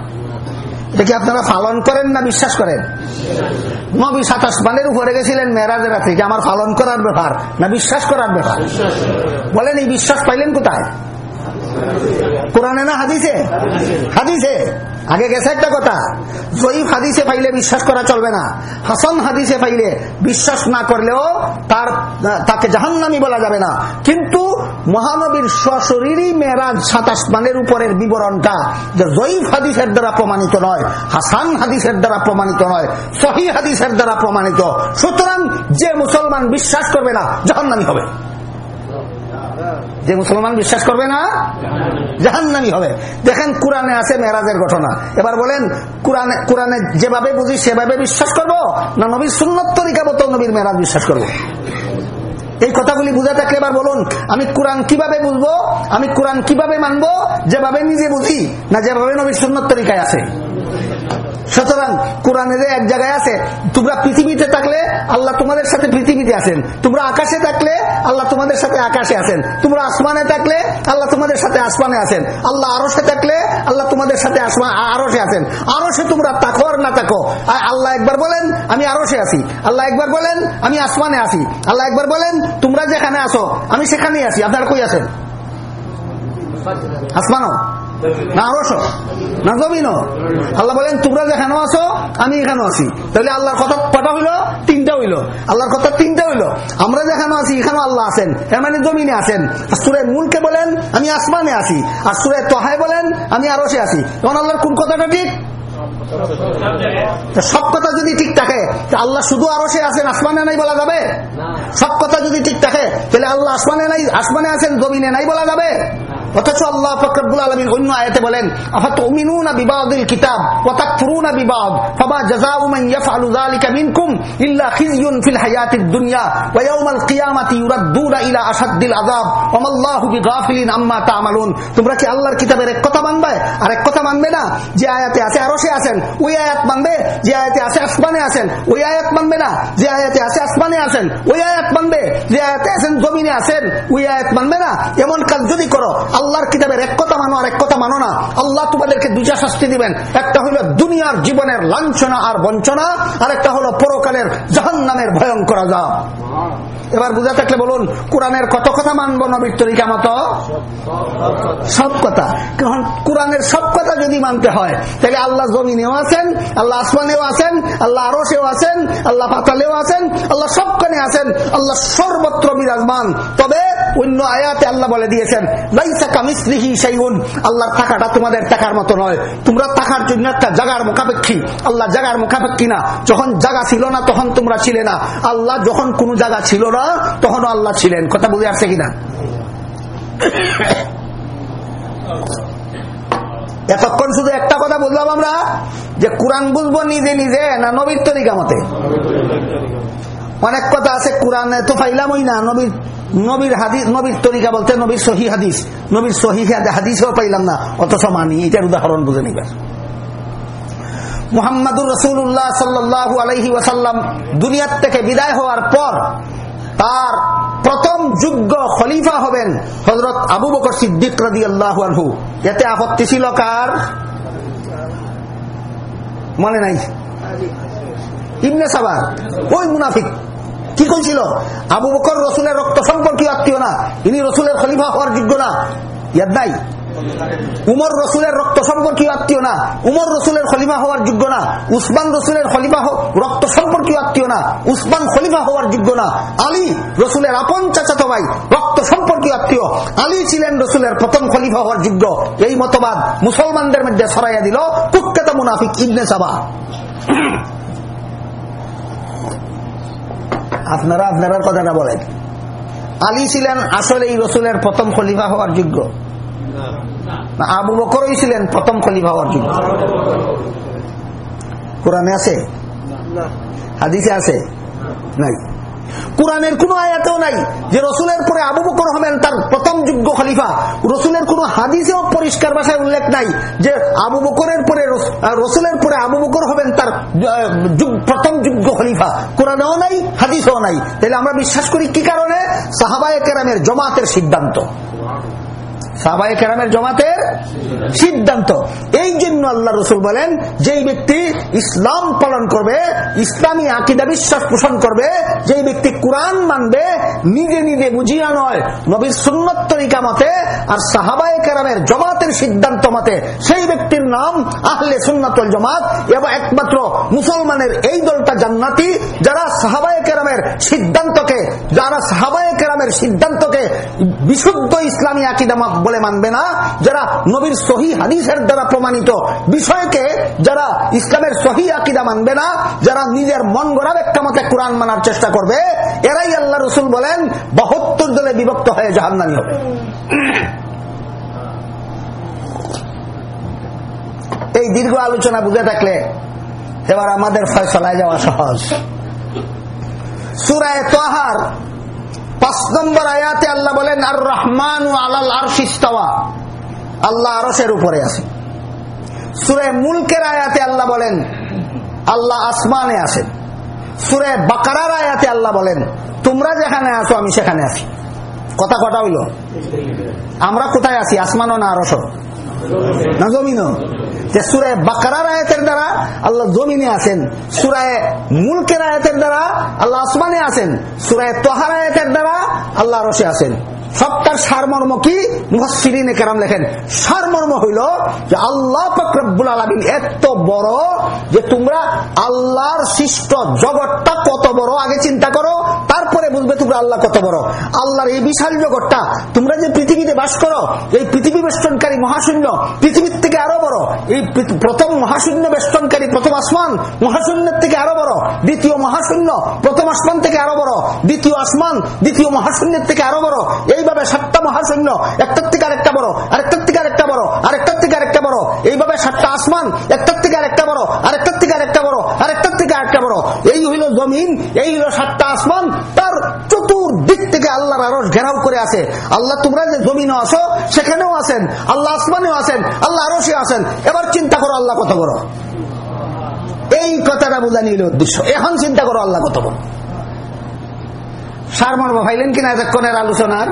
এটা কি আপনারা পালন করেন না বিশ্বাস করেন? নবী সাত আসমানের উপরে গেছিলেন মেয়েরাজের রাত্রে। যে আমার পালন করার ব্যাপার না বিশ্বাস করার ব্যাপার? বলেন, এই বিশ্বাস পাইলেন কোথায়? কোরআনে না হাদিসে? হাদিসে? আগে গেছে একটা কথা। জয়ীফ হাদিসে পাইলে বিশ্বাস করা চলবে না। হাসান হাদিসে পাইলে বিশ্বাস না করলেও তার, তাকে জাহান্নামি বলা যাবে না। কিন্তু মহানবীর সশরীরই মেরাজ সাতাশ মানের উপরের বিবরণটা যে জয়ীফ হাদিসের দ্বারা প্রমাণিত নয়, হাসান হাদিসের দ্বারা প্রমাণিত নয় সহি হাদিসের দ্বারা প্রমাণিত। সুতরাং যে মুসলমান বিশ্বাস করবে না, জাহান্নামি হবে। যে মুসলমান বিশ্বাস করবে না, জাহান্নামি হবে। দেখেন কোরআনে আছে মেরাজের ঘটনা। এবার বলেন, কোরআনে কোরআনে যেভাবে বুঝি সেভাবে বিশ্বাস করব, না নবীর সুন্নত তরিকা মতো নবীর মেরাজ বিশ্বাস করব? এই কথাগুলি বুঝে থাকলে এবার বলুন, আমি কোরআন কীভাবে বুঝব, আমি কোরআন কীভাবে মানবো, যেভাবে নিজে বুঝি, না যেভাবে নবীর সুন্নত তরিকায় আছে? সুতরাং কোরআনের এক জায়গায় আছে, তোমরা পৃথিবীতে থাকলে আল্লাহ তোমাদের সাথে পৃথিবীতে আছেন। তোমরা আকাশে থাকলে আল্লাহ তোমাদের সাথে আকাশে আছেন। তোমরা আসমানে থাকলে আল্লাহ তোমাদের সাথে আসমানে আছেন। আল্লাহ আরসে থাকলে আল্লাহ তোমাদের সাথে আরসে আছেন। আরসে তোমরা তাকো আর না তাকো আল্লাহ একবার বলেন, আমি আরসে আছি। আল্লাহ একবার বলেন, আমি আসমানে আছি। আল্লাহ একবার বলেন, তোমরা যেখানে আসো আমি সেখানেই আছি। আপনারা কই আছেন? আসমানো না না জমিন আল্লাহ বলেন, তোমরা যেখানে আছো, আমি এখানে আছি। তাহলে আল্লাহর কথা কটা তিনটা আল্লাহর কথা তিনটা আমরা যেখানে আছি আল্লাহ আছেন। এর মানে জমিনে আছেন। মূলকে বলেন, আমি আসমানে আছি। আর তহায় বলেন, আমি আছি। তখন আল্লাহর কোন কথাটা ঠিক? সব কথা যদি ঠিক থাকে আল্লাহ শুধু আরও সে আছেন, আসমানে নাই বলা যাবে? সব কথা যদি ঠিক থাকে, তাহলে আল্লাহ আসমানে নাই, আসমানে আছেন, জমিনে নাই বলা যাবে? অথচ আল্লাহ ফকরবুল আলমীর অন্য আয়তে বলেন আছেন, ওই আয়াত মানবে না, যে আয়াতে আছে আসমানে আছেন, ওই আয়াত মানবে, যে আছেন জমিনে আছেন, ওই আয়াত মানবে না। এমন কাজ যদি করো আল্লাহর কিতাবের এক কথা মানো আর এক কথা মানো না। আল্লাহ তোমাদেরকে দুইটা শাস্তি দিবেন। একটা হলো দুনিয়ার জীবনের লাঞ্ছনা আর বঞ্চনা, আর একটা হলো পরকালের জাহান নামের ভয়ঙ্কর যা এবার বুঝা থাকলে বলুন, কোরআনের কত কথা মানব নবীর তরিকা মতো? সব কথা। কারণ কোরআনের সব কথা যদি মানতে হয়, তাহলে আল্লাহ জমিনেও আছেন, আল্লাহ আসমানেও আছেন, আল্লাহ আরসেও আছেন, আল্লাহ পাতালেও আছেন, আল্লাহ সবখানে আছেন, আল্লাহ সর্বত্র বিরাজমান। তবে অন্য আয়াতে আল্লাহ বলে দিয়েছেন, লাইসা কামিসলিহি সেইগুন আল্লাহর থাকাটা তোমাদের টাকার মতো নয়। তোমরা থাকার জন্য একটা জাগার মুখাপেক্ষী। আল্লাহ জাগার মুখাপেক্ষী না। যখন জায়গা ছিল না, তখন তোমরা ছিলে না। আল্লাহ যখন কোন জায়গা ছিল না, তখনও আল্লাহ ছিলেন। কথা বুঝে আসছে কিনা? এতক্ষণ শুধু একটা কথা বললাম আমরা, যে কোরআন বুঝব নিজে নিজে না নবীর তরিকা মতে? অনেক কথা আছে, কোরআনে তো পাইলামই না নবীর নবীর হাদিস, নবীর তরিকা বলতে নবীর সহি হাদিস। নবীর সহি হাদিসও পাইলাম না, অথচ মানি, এটার উদাহরণ বুঝে নিবেন মুহাম্মাদুর রসুল্লাহ সাল্লু আলহি দুনিয়ার থেকে বিদায় হওয়ার পর তার প্রথম যোগ্য খলিফা হবেন হজরত আবু বকর সিদ্দিক রাদি আল্লাহ আনহু। এতে আপত্তি ছিল কার? মনে নাই? সাবার ওই মুনাফিক। কি কইছিল? আবু বকর রসুলের রক্ত সম্পর্কীয় আত্মীয় না। ইনি রসুলের খলিফা হওয়ার যোগ্য না। ইয়াদ নাই। উমর রসুলের রক্ত সম্পর্কীয় আত্মীয় না। উমর রসুলের খলিফা হওয়ার যোগ্য না। উসমান রসুলের খলিফা রক্ত সম্পর্কীয় আত্মীয় না। উসমান খলিফা হওয়ার যোগ্য না। আলী রসুলের আপন চাচাতো ভাই, রক্ত সম্পর্কীয় আত্মীয়। আলী ছিলেন রসুলের প্রথম খলিফা হওয়ার যোগ্য। এই মতবাদ মুসলমানদের মধ্যে সরাইয়া দিল কুখ্যাত মুনাফিক ইবনে সাবা। আপনারা আপনার কথাটা বলেন। আলী ছিলেন আসলে এই রসুলের প্রথম খলিফা হওয়ার যোগ্য। আবু বকরই ছিলেন প্রথম খলিফা হওয়ার যোগ্য। কোরআনে আছে? হাদিসে আছে? নাই। কোরআনের কোন আয়াতেও নাই যে রসুলের পরে আবু বকর হবেন তার প্রথম যোগ্য খলিফা। রসুলের কোন হাদিসেও পরিষ্কার ভাষায় উল্লেখ নাই যে আবু বকরের পরে রসুলের পরে আবু বকর হবেন তার প্রথম যোগ্য খলিফা। কোরআনেও নাই, হাদিসেও নাই। তাহলে আমরা বিশ্বাস করি কি কারণে? সাহাবায় কেরামের জমাতের সিদ্ধান্ত। সাহবাই কেরামের জমাতের সিদ্ধান্ত। এই জন্য আল্লাহ রসুল বলেন, যেই ব্যক্তি ইসলাম পালন করবে, ইসলামী আকিদা বিশ্বাস পোষণ করবে, যেই ব্যক্তি কোরআন মানবে, নিজে নিজে বুঝিয়া নয়, নবীর সুন্নত তরিকা মতে আর সাহাবাই কেরামের জমাতের সিদ্ধান্ত মতে সেই ব্যক্তির নাম আহলে সুন্নতল জমাত এবং একমাত্র মুসলমানের এই দলটা জান্নাতি, যারা সাহাবায় কেরামের সিদ্ধান্তকে, যারা সাহাবায় কেরামের সিদ্ধান্তকে বিশুদ্ধ ইসলামী আকিদা বলে মানবে না, যারা নবীর সহি হাদিসের দ্বারা প্রমাণিত বিষয়কে যারা ইসলামের সহি আকিদা মানবে না, যারা নিজের মন গড়া একটা মতে কোরআন মানার চেষ্টা করবে, এরাই আল্লাহ রসুল বলেন, বাহত্তর দলে বিভক্ত হয়ে জাহান্নানি হবে। এই দীর্ঘ আলোচনা বুঝে থাকলে এবার আমাদের ফয়সলায় যাওয়া সহজ। সুরায় তোহার পাঁচ নম্বর আয়াতে আল্লাহ বলেন আর রহমান আলাল আর শিস্তাওয়া আল্লাহ আরসের উপরে আছে। সুরে মুলকের আয়াতে আল্লাহ বলেন, আল্লাহ আসমানে আছেন। সুরে বাকারার আয়াতে আল্লাহ বলেন, তোমরা যেখানে আছো, আমি সেখানে আছি। কথা কটা হইল? আমরা কোথায় আছি? আসমানও না আরস না জমিনও? যে সুরায় দ্বারা আল্লাহ জমিনে সুরায় মুলকের দ্বারা আল্লাহ আসমানে সুরায় তোহার দ্বারা আল্লাহ রসে সবটার সারমর্ম কি? মুহাসিরিনে লেখেন, সারমর্ম হইল যে আল্লাহ ফকরবুল আলমিন এত বড় যে তোমরা আল্লাহর সৃষ্ট জগৎটা কত বড়? আগে চিন্তা করো। তারপরে বুঝবে তোমরা আল্লাহ কত বড়? আল্লাহর এই বিশাল জগৎটা, তোমরা যে পৃথিবীতে বাস করো, এই পৃথিবী বেষ্টনকারী মহাশূন্য, পৃথিবীর থেকে আরও বড়, এই প্রথম মহাশূন্য বেষ্টনকারী, প্রথম আসমান মহাশূন্যের থেকে আরও বড়, দ্বিতীয় মহাশূন্য প্রথম আসমান থেকে আরও বড়, দ্বিতীয় আসমান দ্বিতীয় মহাশূন্যের থেকে আরও বড়, এইভাবে সাতটা মহাশূন্য, একটার থেকে আরেকটা বড়, আরেকটার থেকে আরেকটা বড়, আরেকটার থেকে আরেকটা বড়, এইভাবে সাতটা আসমান, একটার থেকে আরেকটা বড়, আরেকটার থেকে আরেকটা বড়, আরেকটার আরেকটা বড়। এই হইল জমিন, এই হইল সাতটা আসমান, তার চতুর্দিক থেকে আল্লাহর আরস ঘেরাও করে আছে। আল্লাহ, তোমরা যে জমিনও আসো সেখানেও আছেন। আল্লাহ আসমানেও আছেন, আল্লাহ আরসে আছেন। এবার চিন্তা করো, আল্লাহ কত বড়। এই কথাটা বোঝা নিল উদ্দেশ্য। এখন চিন্তা করো, আল্লাহ কত বড়। সারমর্ম ভাইলেন কিনা এতক্ষণের আলোচনার?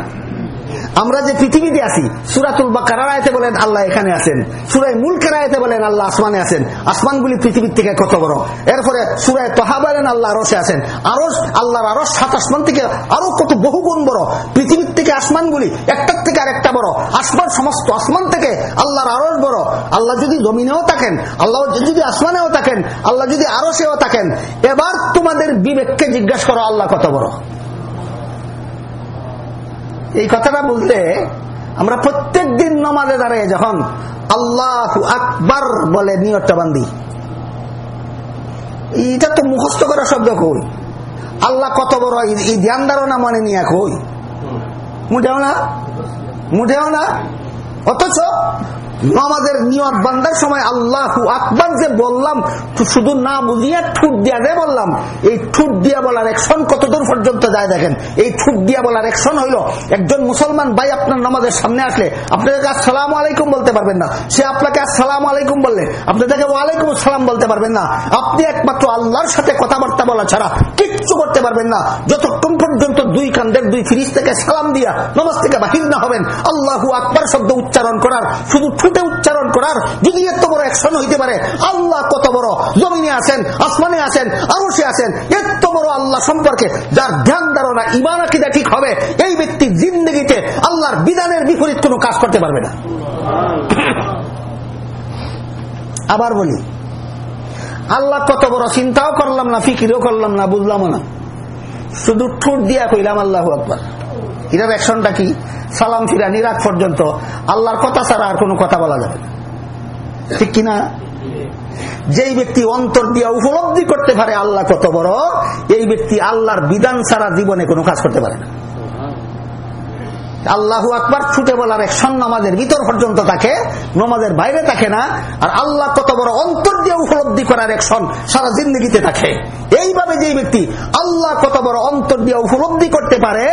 আমরা যে পৃথিবীতে আছি, সুরাতুল বা কারারায়তে বলেন, আল্লাহ এখানে আছেন। সুরাই মূল কারায়তে বলেন, আল্লাহ আসমানে আছেন। আসমানগুলি পৃথিবীর থেকে কত বড়? এরপরে সুরায় তহা বলেন, আল্লাহ আরসে আছেন। আরস আল্লাহর আরস সাত আসমান থেকে আরও কত বহু গুণ বড়? পৃথিবীর থেকে আসমানগুলি একটার থেকে আরেকটা বড়। আসমান সমস্ত আসমান থেকে আল্লাহর আরস বড়। আল্লাহ যদি জমিনেও থাকেন, আল্লাহ যদি আসমানেও থাকেন, আল্লাহ যদি আরসেও থাকেন, এবার তোমাদের বিবেককে জিজ্ঞাসা করো, আল্লাহ কত বড়? এই কথাটা বলতে আমরা প্রত্যেক দিন নমাজে দাঁড়িয়ে যখন আল্লাহ আকবার বলে নিয়তটা বান্ধি এটা তো মুখস্থ করা শব্দ কই? আল্লাহ কত বড় এই ধ্যান ধারণা মনে নিয়ে কই? মুঠেও না? মুঠেও না? অথচ আমাদের নিয়ত বান্ধার সময় আল্লাহ আকবর যে বললাম, শুধু না বুঝিয়ে ঠুট দিয়া যে বললাম, এই ঠুট দিয়া বলার একশন কতদূর পর্যন্ত যায় দেখেন? এই ঠুট দিয়া বলার একশন হইল, একজন মুসলমান ভাই আপনার নামাজের সামনে আসলে, আপনাকে আসসালাম আলাইকুম বলতে পারবেন না? সে আপনাকে আসসালাম আলাইকুম বললে আপনি তাকে ওয়ালাইকুম আসসালাম বলতে পারবেন না। আপনি একমাত্র আল্লাহর সাথে কথাবার্তা বলা ছাড়া কিচ্ছু করতে পারবেন না। যতক্ষণ পর্যন্ত দুই কান্দের দুই ফিরিস থেকে সালাম দিয়া নমাজ থেকে বাহির না হবেন, আল্লাহু আকবর শব্দ উচ্চারণ করার শুধু ঠুটে উচ্চারণ করার যদি এত বড় একশন হইতে পারে, আল্লাহ কত বড়? জমিনে আছেন, আসমানে আছেন আরও সে আছেন, এত বড় আল্লাহ সম্পর্কে যার ধ্যান, ধারণা, ইমান, আকিদা ঠিক হবে, এই ব্যক্তি জিন্দগিতে আল্লাহর বিধানের বিপরীত কোনো কাজ করতে পারবে না। আবার বলি, আল্লাহ কত বড় চিন্তাও করলাম না, ফিকিরও করলাম না বুঝলাম না। শুধু ঠুট দিয়া কইলাম আল্লাহ আকবর। এটার অ্যাকশনটা কি? সালাম ফিরা, নিরাগ পর্যন্ত। আল্লাহর কথা ছাড়া আর কোনো কথা বলা যাবে ঠিক কিনা? যেই ব্যক্তি অন্তর দিয়া উপলব্ধি করতে পারে আল্লাহ কত বড়, এই ব্যক্তি আল্লাহর বিধান ছাড়া জীবনে কোনো কাজ করতে পারে না। আল্লাহু আকবার ছুটে বলার এক নামাজের ভিতর পর্যন্ত থাকে নমাজের বাইরে থাকে না, আর আল্লাহ কত বড় অন্তর দিয়ে উপলব্ধি করার এক সারা জিন্দগিতে থাকে। এইভাবে যে ব্যক্তি আল্লাহ কত বড় অন্তর দিয়ে উপলব্ধি করতে পারে,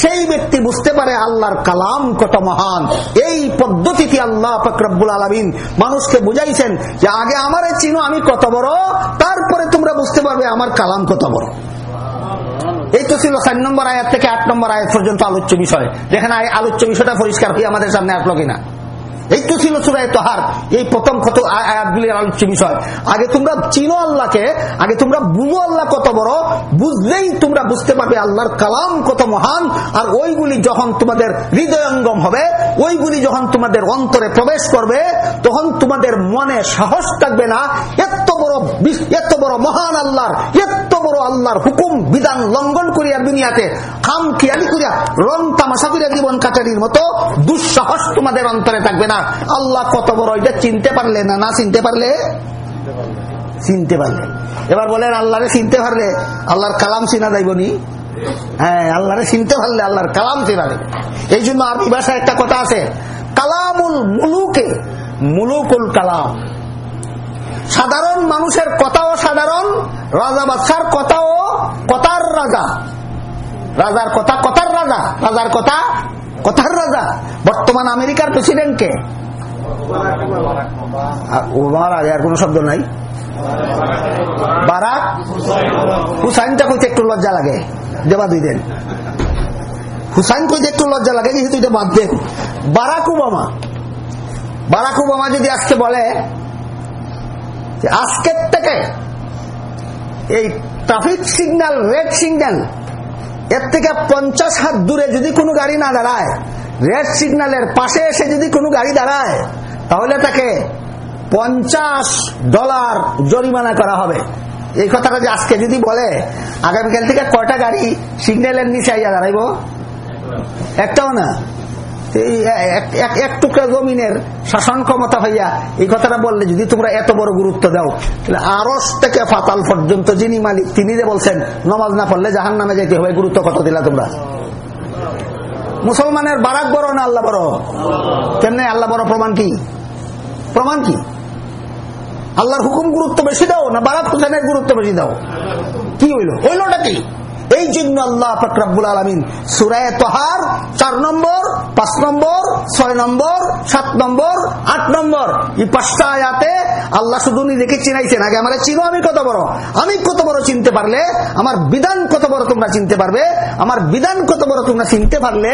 সেই ব্যক্তি বুঝতে পারে আল্লাহর কালাম কত মহান। এই পদ্ধতিতে আল্লাহ ফকরবুল আলমিন মানুষকে বুঝাইছেন যে আগে আমার চিনো, আমি কত বড়, তারপরে তোমরা বুঝতে পারবে আমার কালাম কত বড়। এই তো ছিল চার নম্বর আয়াত থেকে আট নম্বর আয়াত পর্যন্ত আলোচ্য বিষয়। যেখানে আলোচ্য বিষয়টা পরিষ্কার হয়ে আমাদের সামনে আসলো কিনা? এই তো ছিল সুরায় তোহার, এই প্রথম কত আয়াতগুলির আলোচ্য বিষয়। আগে তোমরা চিনো আল্লাহকে, আগে তোমরা বুঝো আল্লাহ কত বড়, বুঝলেই তোমরা বুঝতে পারবে আল্লাহর কালাম কত মহান, আর ওইগুলি যখন তোমাদের হৃদয়ঙ্গম হবে, ওইগুলি যখন তোমাদের অন্তরে প্রবেশ করবে, তখন তোমাদের মনে সাহস থাকবে না, এত বড় এত বড় মহান এত বড় আল্লাহর হুকুম, বিধান লঙ্ঘন করিয়া দুনিয়াতে মতো দুঃসাহস অন্তরে থাকবে না। আল্লাহ কত বড় এটা চিনতে পারলে না না চিনতে পারলে? চিনতে পারলে। এবার বলেন, আল্লাহরে চিনতে পারলে, আল্লাহর কালাম চিনা যাইবনি? হ্যাঁ আল্লাহরে চিনতে পারলে আল্লাহর কালাম চিনা যাবে এই জন্য আরবি ভাষায় একটা কথা আছে, কালামুল মুলুকে, মুলুকুল কালাম। সাধারণ মানুষের কথাও সাধারণ, রাজা বাদশার কথাও কথার রাজা। রাজার কথা কথার রাজা, রাজার কথা কথার রাজা। বর্তমান আমেরিকার প্রেসিডেন্টকে। আগে আর কোন শব্দ নাই। একটু লজ্জা লাগে দেবা দুই দেন হুসাইন একটু লজ্জা লাগে বাদ বারাক ওবামা। বারাক ওবামা যদি আজকে বলে আজকের থেকে এই ট্রাফিক সিগন্যাল রেড সিগন্যাল এর থেকে পঞ্চাশ হাত দূরে যদি কোনো গাড়ি না দাঁড়ায় রেড সিগন্যালের পাশে এসে যদি কোনো গাড়ি দাঁড়ায়, তাহলে তাকে পঞ্চাশ ডলার জরিমানা করা হবে। এই কথাটা যে আজকে যদি বলে, আগামীকাল থেকে কয়টা গাড়ি সিগন্যালের নিচে আইয়া দাঁড়াইব? একটাও না। এক টুকরা জমিনের শাসন ক্ষমতা হইয়া এই কথাটা বললে যদি তোমরা এত বড় গুরুত্ব দাও, তাহলে আরস থেকে ফাতাল পর্যন্ত যিনি মালিক, তিনি যে বলছেন, নমাজ না পড়লে জাহান নামে যেতে হবে, গুরুত্ব কত দিলা তোমরা? মুসলমানের বারাক বড় না আল্লাহ বড়? কেমনে আল্লাহ বড় প্রমাণ কি? প্রমাণ কি? আল্লাহর হুকুম গুরুত্ব বেশি দাও না বারাক হুসেনের গুরুত্ব বেশি দাও? কি হইল? হইলটা কি? এই জন্য আল্লাহ ফকরাবুল আলমিন সুরায় তোহার চার নম্বর, পাঁচ নম্বর, ছয় নম্বর, সাত নম্বর, আট নম্বর। এই পাঁচটা আয়াতে আল্লাহ শুধু নিজেকে চিনাইছেন। আগে আমার চিনো, আমি কত বড়? আমি কত বড় চিনতে পারলে, আমার বিধান কত বড় তোমরা চিনতে পারবে? আমার বিধান কত বড় তোমরা চিনতে পারলে,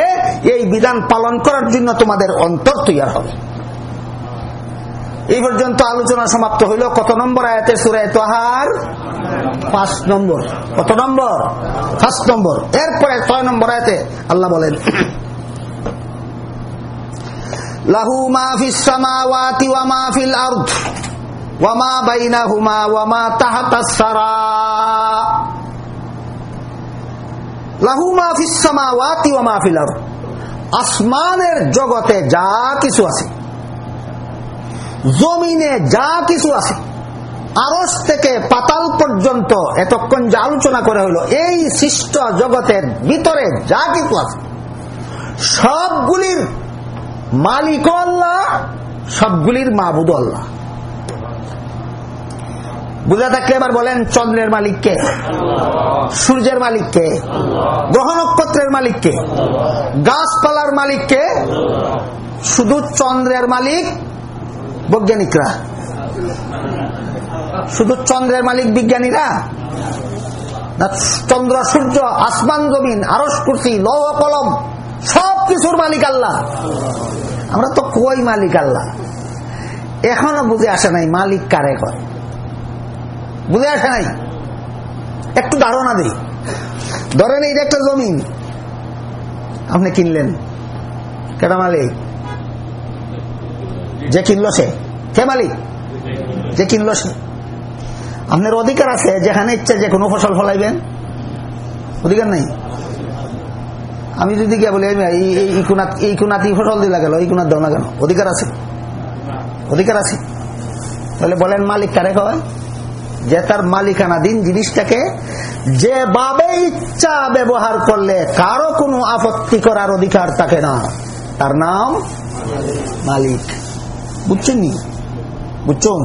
এই বিধান পালন করার জন্য তোমাদের অন্তর তৈরি হবে। এই পর্যন্ত আলোচনা সমাপ্ত হইল। কত নম্বর আয়াতে সুরায় তোহার? পাঁচ নম্বর। কত নম্বর? পাঁচ নম্বর। এরপরে ছয় নম্বর আয়াতে আল্লাহ বলেন, লাহু মাহফিস সামাওয়াতি ওয়া মাহফিল আরদ, ওয়া মা বাইনাহুমা ওয়া মা তাহাতাস সারা। লাহু মাহফিস সামাওয়াতি ওয়া মাহফিল আরদ। আসমানের জগতে যা কিছু আছে জমিনে যা কিছু আছে, আরস থেকে পাতাল পর্যন্ত এতক্ষণ যে আলোচনা করে হলো, এই সৃষ্ট জগতের ভিতরে যা কিছু আছে, সবগুলির মালিক আল্লাহ, সবগুলির মাহবুদ আল্লাহ। বুঝা থাকলে এবার বলেন, চন্দ্রের মালিককে সূর্যের মালিককে গ্রহ নক্ষত্রের মালিককে গাছপালার মালিককে শুধু চন্দ্রের মালিক বৈজ্ঞানিকরা? শুধু চন্দ্রের মালিক বিজ্ঞানীরা? না, চন্দ্র, সূর্য, আসমান, জমিন আরস কুর্সি লৌহ, কলম সব কিছুর মালিক আল্লাহ। আমরা তো কই মালিক আল্লাহ? এখনও বুঝে আসে নাই মালিক কারে করে বুঝে আসে নাই? একটু ধারণা দিই। ধরেন এইটা একটা জমিন। আপনি কিনলেন। কেটা মালিক? যে কিনলো সে। কে মালিক? যে কিনলো সে। আপনার অধিকার আছে, যেখানে ইচ্ছা যে কোনো ফসল ফলাইবেন। অধিকার নাই? আমি যদি গিয়ে বলি, এই কোনাতি ফসল দিলা গেল, এই কোনার দাও না কেন? অধিকার আছে। অধিকার আছে। তাহলে বলেন, মালিক কারে কয়? যে তার মালিকানাধীন জিনিসটাকে যেভাবে ইচ্ছা ব্যবহার করলে কারও কোনো আপত্তি করার অধিকার থাকে না। তার নাম মালিক। বুঝছেন নি? বুঝছুন?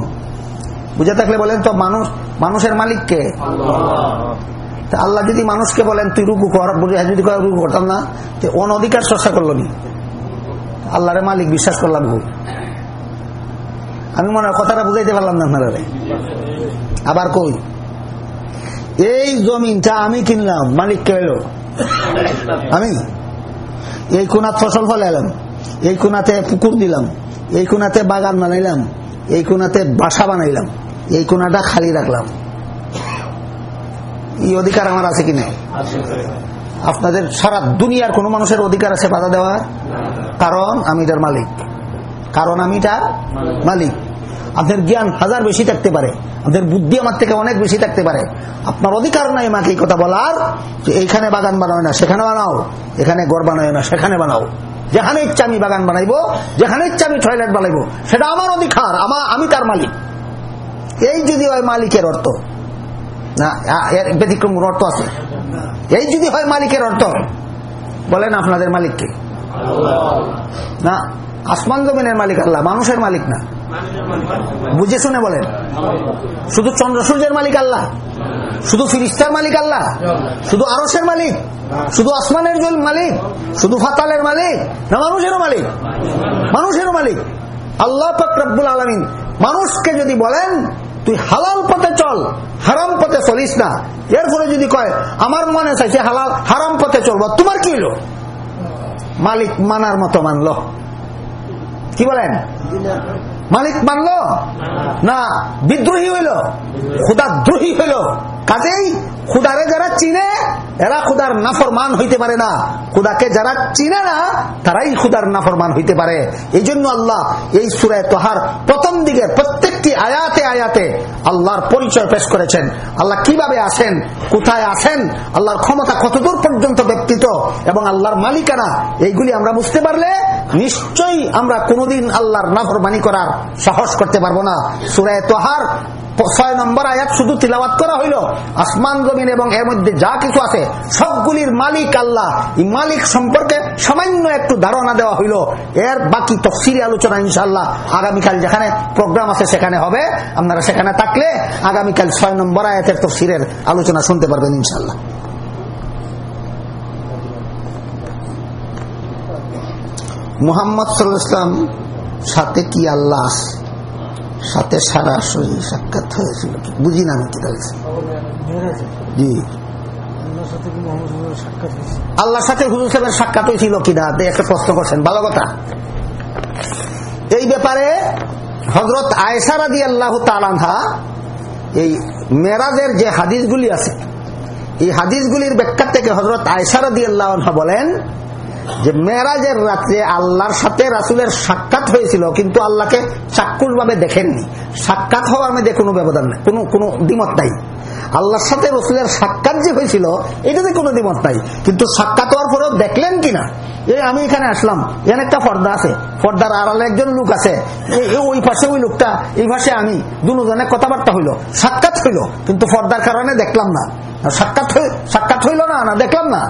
বুঝে থাকলে বলেন তো, মানুষ, মানুষের মালিককে? আল্লাহ যদি মানুষকে বলেন, তুই রুকু কর যদি রুকু করতাম না তো অনধিকার চর্চা করল নি? আল্লাহরে মালিক বিশ্বাস করলাম খুব আমি মনে হয় কথাটা বুঝাইতে পারলাম না আপনারা আবার কই? এই জমিনটা আমি কিনলাম, মালিক কে এলো? আমি? এই কোনাত ফসল ফলাইলাম, এই কোনাতে পুকুর দিলাম এই কোনাতে বাগান বানাইলাম এই কোনাতে বাসা বানাইলাম এই কোনাটা খালি রাখলাম। এই অধিকার আমার আছে কিনা আপনাদের সারা দুনিয়ার কোন মানুষের অধিকার আছে বাধা দেওয়ার কারণ আমি তার মালিক। কারণ আমি তার মালিক। আপনার জ্ঞান হাজার বেশি থাকতে পারে। আপনার বুদ্ধি আমার থেকে অনেক বেশি থাকতে পারে। আপনার অধিকার নাই মাকে এই কথা বলার যে এইখানে বাগান বানাও না সেখানে বানাও। এখানে গড় বানাও না সেখানে বানাও। যেখানে ইচ্ছা আমি বাগান বানাইবো, যেখানে ইচ্ছা আমি টয়লেট বানাইবো, সেটা আমার অধিকার, আমার, আমি তার মালিক। এই যদি হয় মালিকের অর্থ। না এর ব্যতিক্রম অর্থ আছে? এই যদি হয় মালিকের অর্থ। বলেন আপনাদের মালিককে। না, আসমান জমিনের মালিক আল্লাহ, মানুষের মালিক না। বুঝে শুনে বলেন। শুধু চন্দ্র সূর্যের মালিক আল্লাহ। শুধু ফিরিস্তার মালিক আল্লাহ। শুধু আরসের মালিক। শুধু আসমানের জল মালিক। শুধু ফাতালের মালিক। না, মানুষেরও মালিক। মানুষেরও মালিক। আল্লাহ ফকরাবুল আলমিন মানুষকে যদি বলেন, তুই হালাল পথে চল, হারাম পথে চলিস না। এর ফলে যদি কয়, আমার মনে চাইছে হালাল, হারাম পথে চলবো। তোমার কি হলো মালিক মানার মতো মানল। কি বলেন? মালিক মানল? না বিদ্রোহী হইল। দ্রোহী হইল। কাজেই খুদারে যারা চিনে, এরা খুদার নাফরমান হইতে পারে না। খুদাকে যারা চিনে না, তারাই খুদার নাফরমান হইতে পারে। এই জন্য আল্লাহ এই সুরায় তোহার প্রথম দিকে প্রত্যেকটি আয়াতে আয়াতে আল্লাহর পরিচয় পেশ করেছেন। আল্লাহ কীভাবে আসেন কোথায় আসেন আল্লাহর ক্ষমতা কতদূর পর্যন্ত ব্যক্তিত এবং আল্লাহর মালিকানা, এইগুলি আমরা বুঝতে পারলে নিশ্চয়ই আমরা কোনোদিন আল্লাহর নাফরমানি করার সাহস করতে পারব না। সুরায় তোহার ছয় নম্বর আয়াত শুধু তিলাবাত করা হইল। আসমান, জমিন এবং এর মধ্যে যা কিছু আছে, সবগুলির মালিক আল্লাহ। এই মালিক সম্পর্কে সামান্য একটু ধারণা দেওয়া হইল। এর বাকি তফসিরি আলোচনা ইনশাল্লাহ আগামীকাল যেখানে প্রোগ্রাম আছে সেখানে হবে। আপনারা সেখানে থাকলে আগামীকাল ছয় নম্বর আয়াতের তফসিরের আলোচনা শুনতে পারবেন ইনশাল্লাহ মোহাম্মদ সাল্লাম সাথে কি আল্লাহ সাথে সরাসরি সাক্ষাৎ হয়েছিল। বুঝি না কি জি। আল্লাহর সাথে হুজুর সাহেবের সাক্ষাৎ হয়েছিল কিনা একটা প্রশ্ন করছেন। ভালো কথা। এই ব্যাপারে হজরত আয়সারা দিয়ে আল্লাহ তালান্ধা এই মেরাজের যে হাদিসগুলি আছে, এই হাদিসগুলির ব্যাখ্যা থেকে হজরত আয়সারা দিয়ে আল্লাহ বলেন যে মেরাজের রাত্রে আল্লাহর সাথে রাসুলের সাক্ষাৎ হয়েছিল, কিন্তু আল্লাহকে চাক্ষুষ ভাবে দেখেননি। সাক্ষাৎ হওয়ার মধ্যে কোনো ব্যবধান নেই, কোনো কোনো দ্বিমত নাই। আল্লাহর সাথে রসুলের সাক্ষাৎ যে হয়েছিল, এটাতে কোনো দ্বিমত নাই। কিন্তু সাক্ষাৎ হওয়ার পরেও দেখলেন কিনা? এই আমি এখানে আসলাম, এখানে একটা পর্দা আছে। পর্দার আড়ালে একজন লোক আছে। ওই পাশে ওই লোকটা, এই পাশে আমি। দুজনে কথাবার্তা হইল, সাক্ষাৎ হইল, কিন্তু পর্দার কারণে দেখলাম না। সাক্ষাৎ সাক্ষাৎ হইল না না দেখলাম না।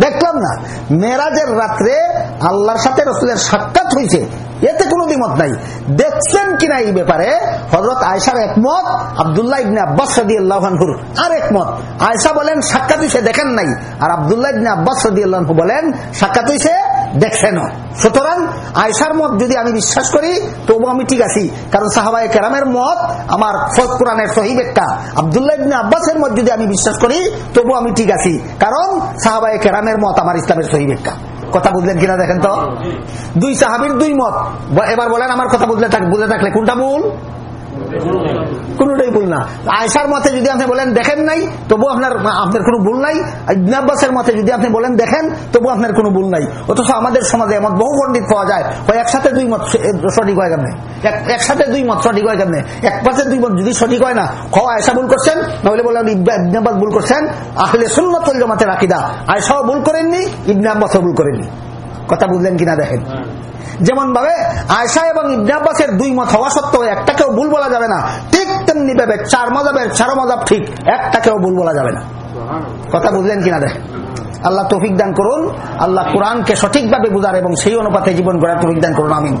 দেখলাম না। মেরাজের রাত্রে আল্লাহর সাথে রসুলের সাক্ষাৎ হয়েছে। এতে কোনো দ্বিমত নাই। দেখছেন কিনা এই ব্যাপারে হজরত আয়সার একমত, আবদুল্লাহ ইবনে আব্বাস সদি আল্লাহুর আর একমত। আয়সা বলেন, সাক্ষাৎ দেখেন নাই। আর আবদুল্লাহ ইবনে আব্বাস সদি আল্লাহ বলেন, সাক্ষাৎ হয়েছে দেখছেন সুতরাং আয়সার মত যদি আমি বিশ্বাস করি তবু আমি ঠিক আছি। কারণ সাহাবাই কেরামের মত আমার কোরআনের সহি ব্যাখ্যা আবদুল্লাহ আব্বাসের মত যদি আমি বিশ্বাস করি তবু আমি ঠিক আছি। কারণ সাহাবাই কেরামের মত আমার ইসলামের সহি ব্যাখ্যা কথা বুঝলেন কিনা দেখেন তো? দুই সাহাবির দুই মত। এবার বলেন আমার কথা বুঝলে বুঝে থাকলে কোনটা ভুল? কোনটাই ভুল না। আয়সার মতে যদি আপনি বলেন, দেখেন নাই তবু আপনার আপনার কোনো ভুল নাই। ইবনাব্বাসের মতে যদি আপনি বলেন, দেখেন তবু আপনার কোনো ভুল নাই। অথচ আমাদের সমাজে এমন বহু পণ্ডিত পাওয়া যায়, ওই একসাথে দুই মত সঠিক হয় একসাথে দুই মত সঠিক হয় এক পাশে দুই মত যদি সঠিক হয় না, খ আয়সা ভুল করছেন, নাহলে বললেন ইবনাব্বাস ভুল করছেন আসলে সুন্নত জমাতে রাখিদা আয়সাও ভুল করেননি, ইবনে আব্বাসও ভুল করেননি। কথা বুঝলেন কিনা দেখেন। যেমন ভাবে আয়সা এবং ইবনাব্বাসের দুই মত হওয়া সত্ত্বেও একটাকেও ভুল বলা যাবে না ঠিক তেমনি ভাবে চার মজাবের চার মজাব ঠিক একটা একটাকেও ভুল বলা যাবে না। কথা বুঝলেন কিনা দেখেন? আল্লাহ তৌফিক দান করুন আল্লাহ কোরআনকে সঠিকভাবে বুঝার এবং সেই অনুপাতে জীবন গড়ার তৌফিক দান করুন আমিন।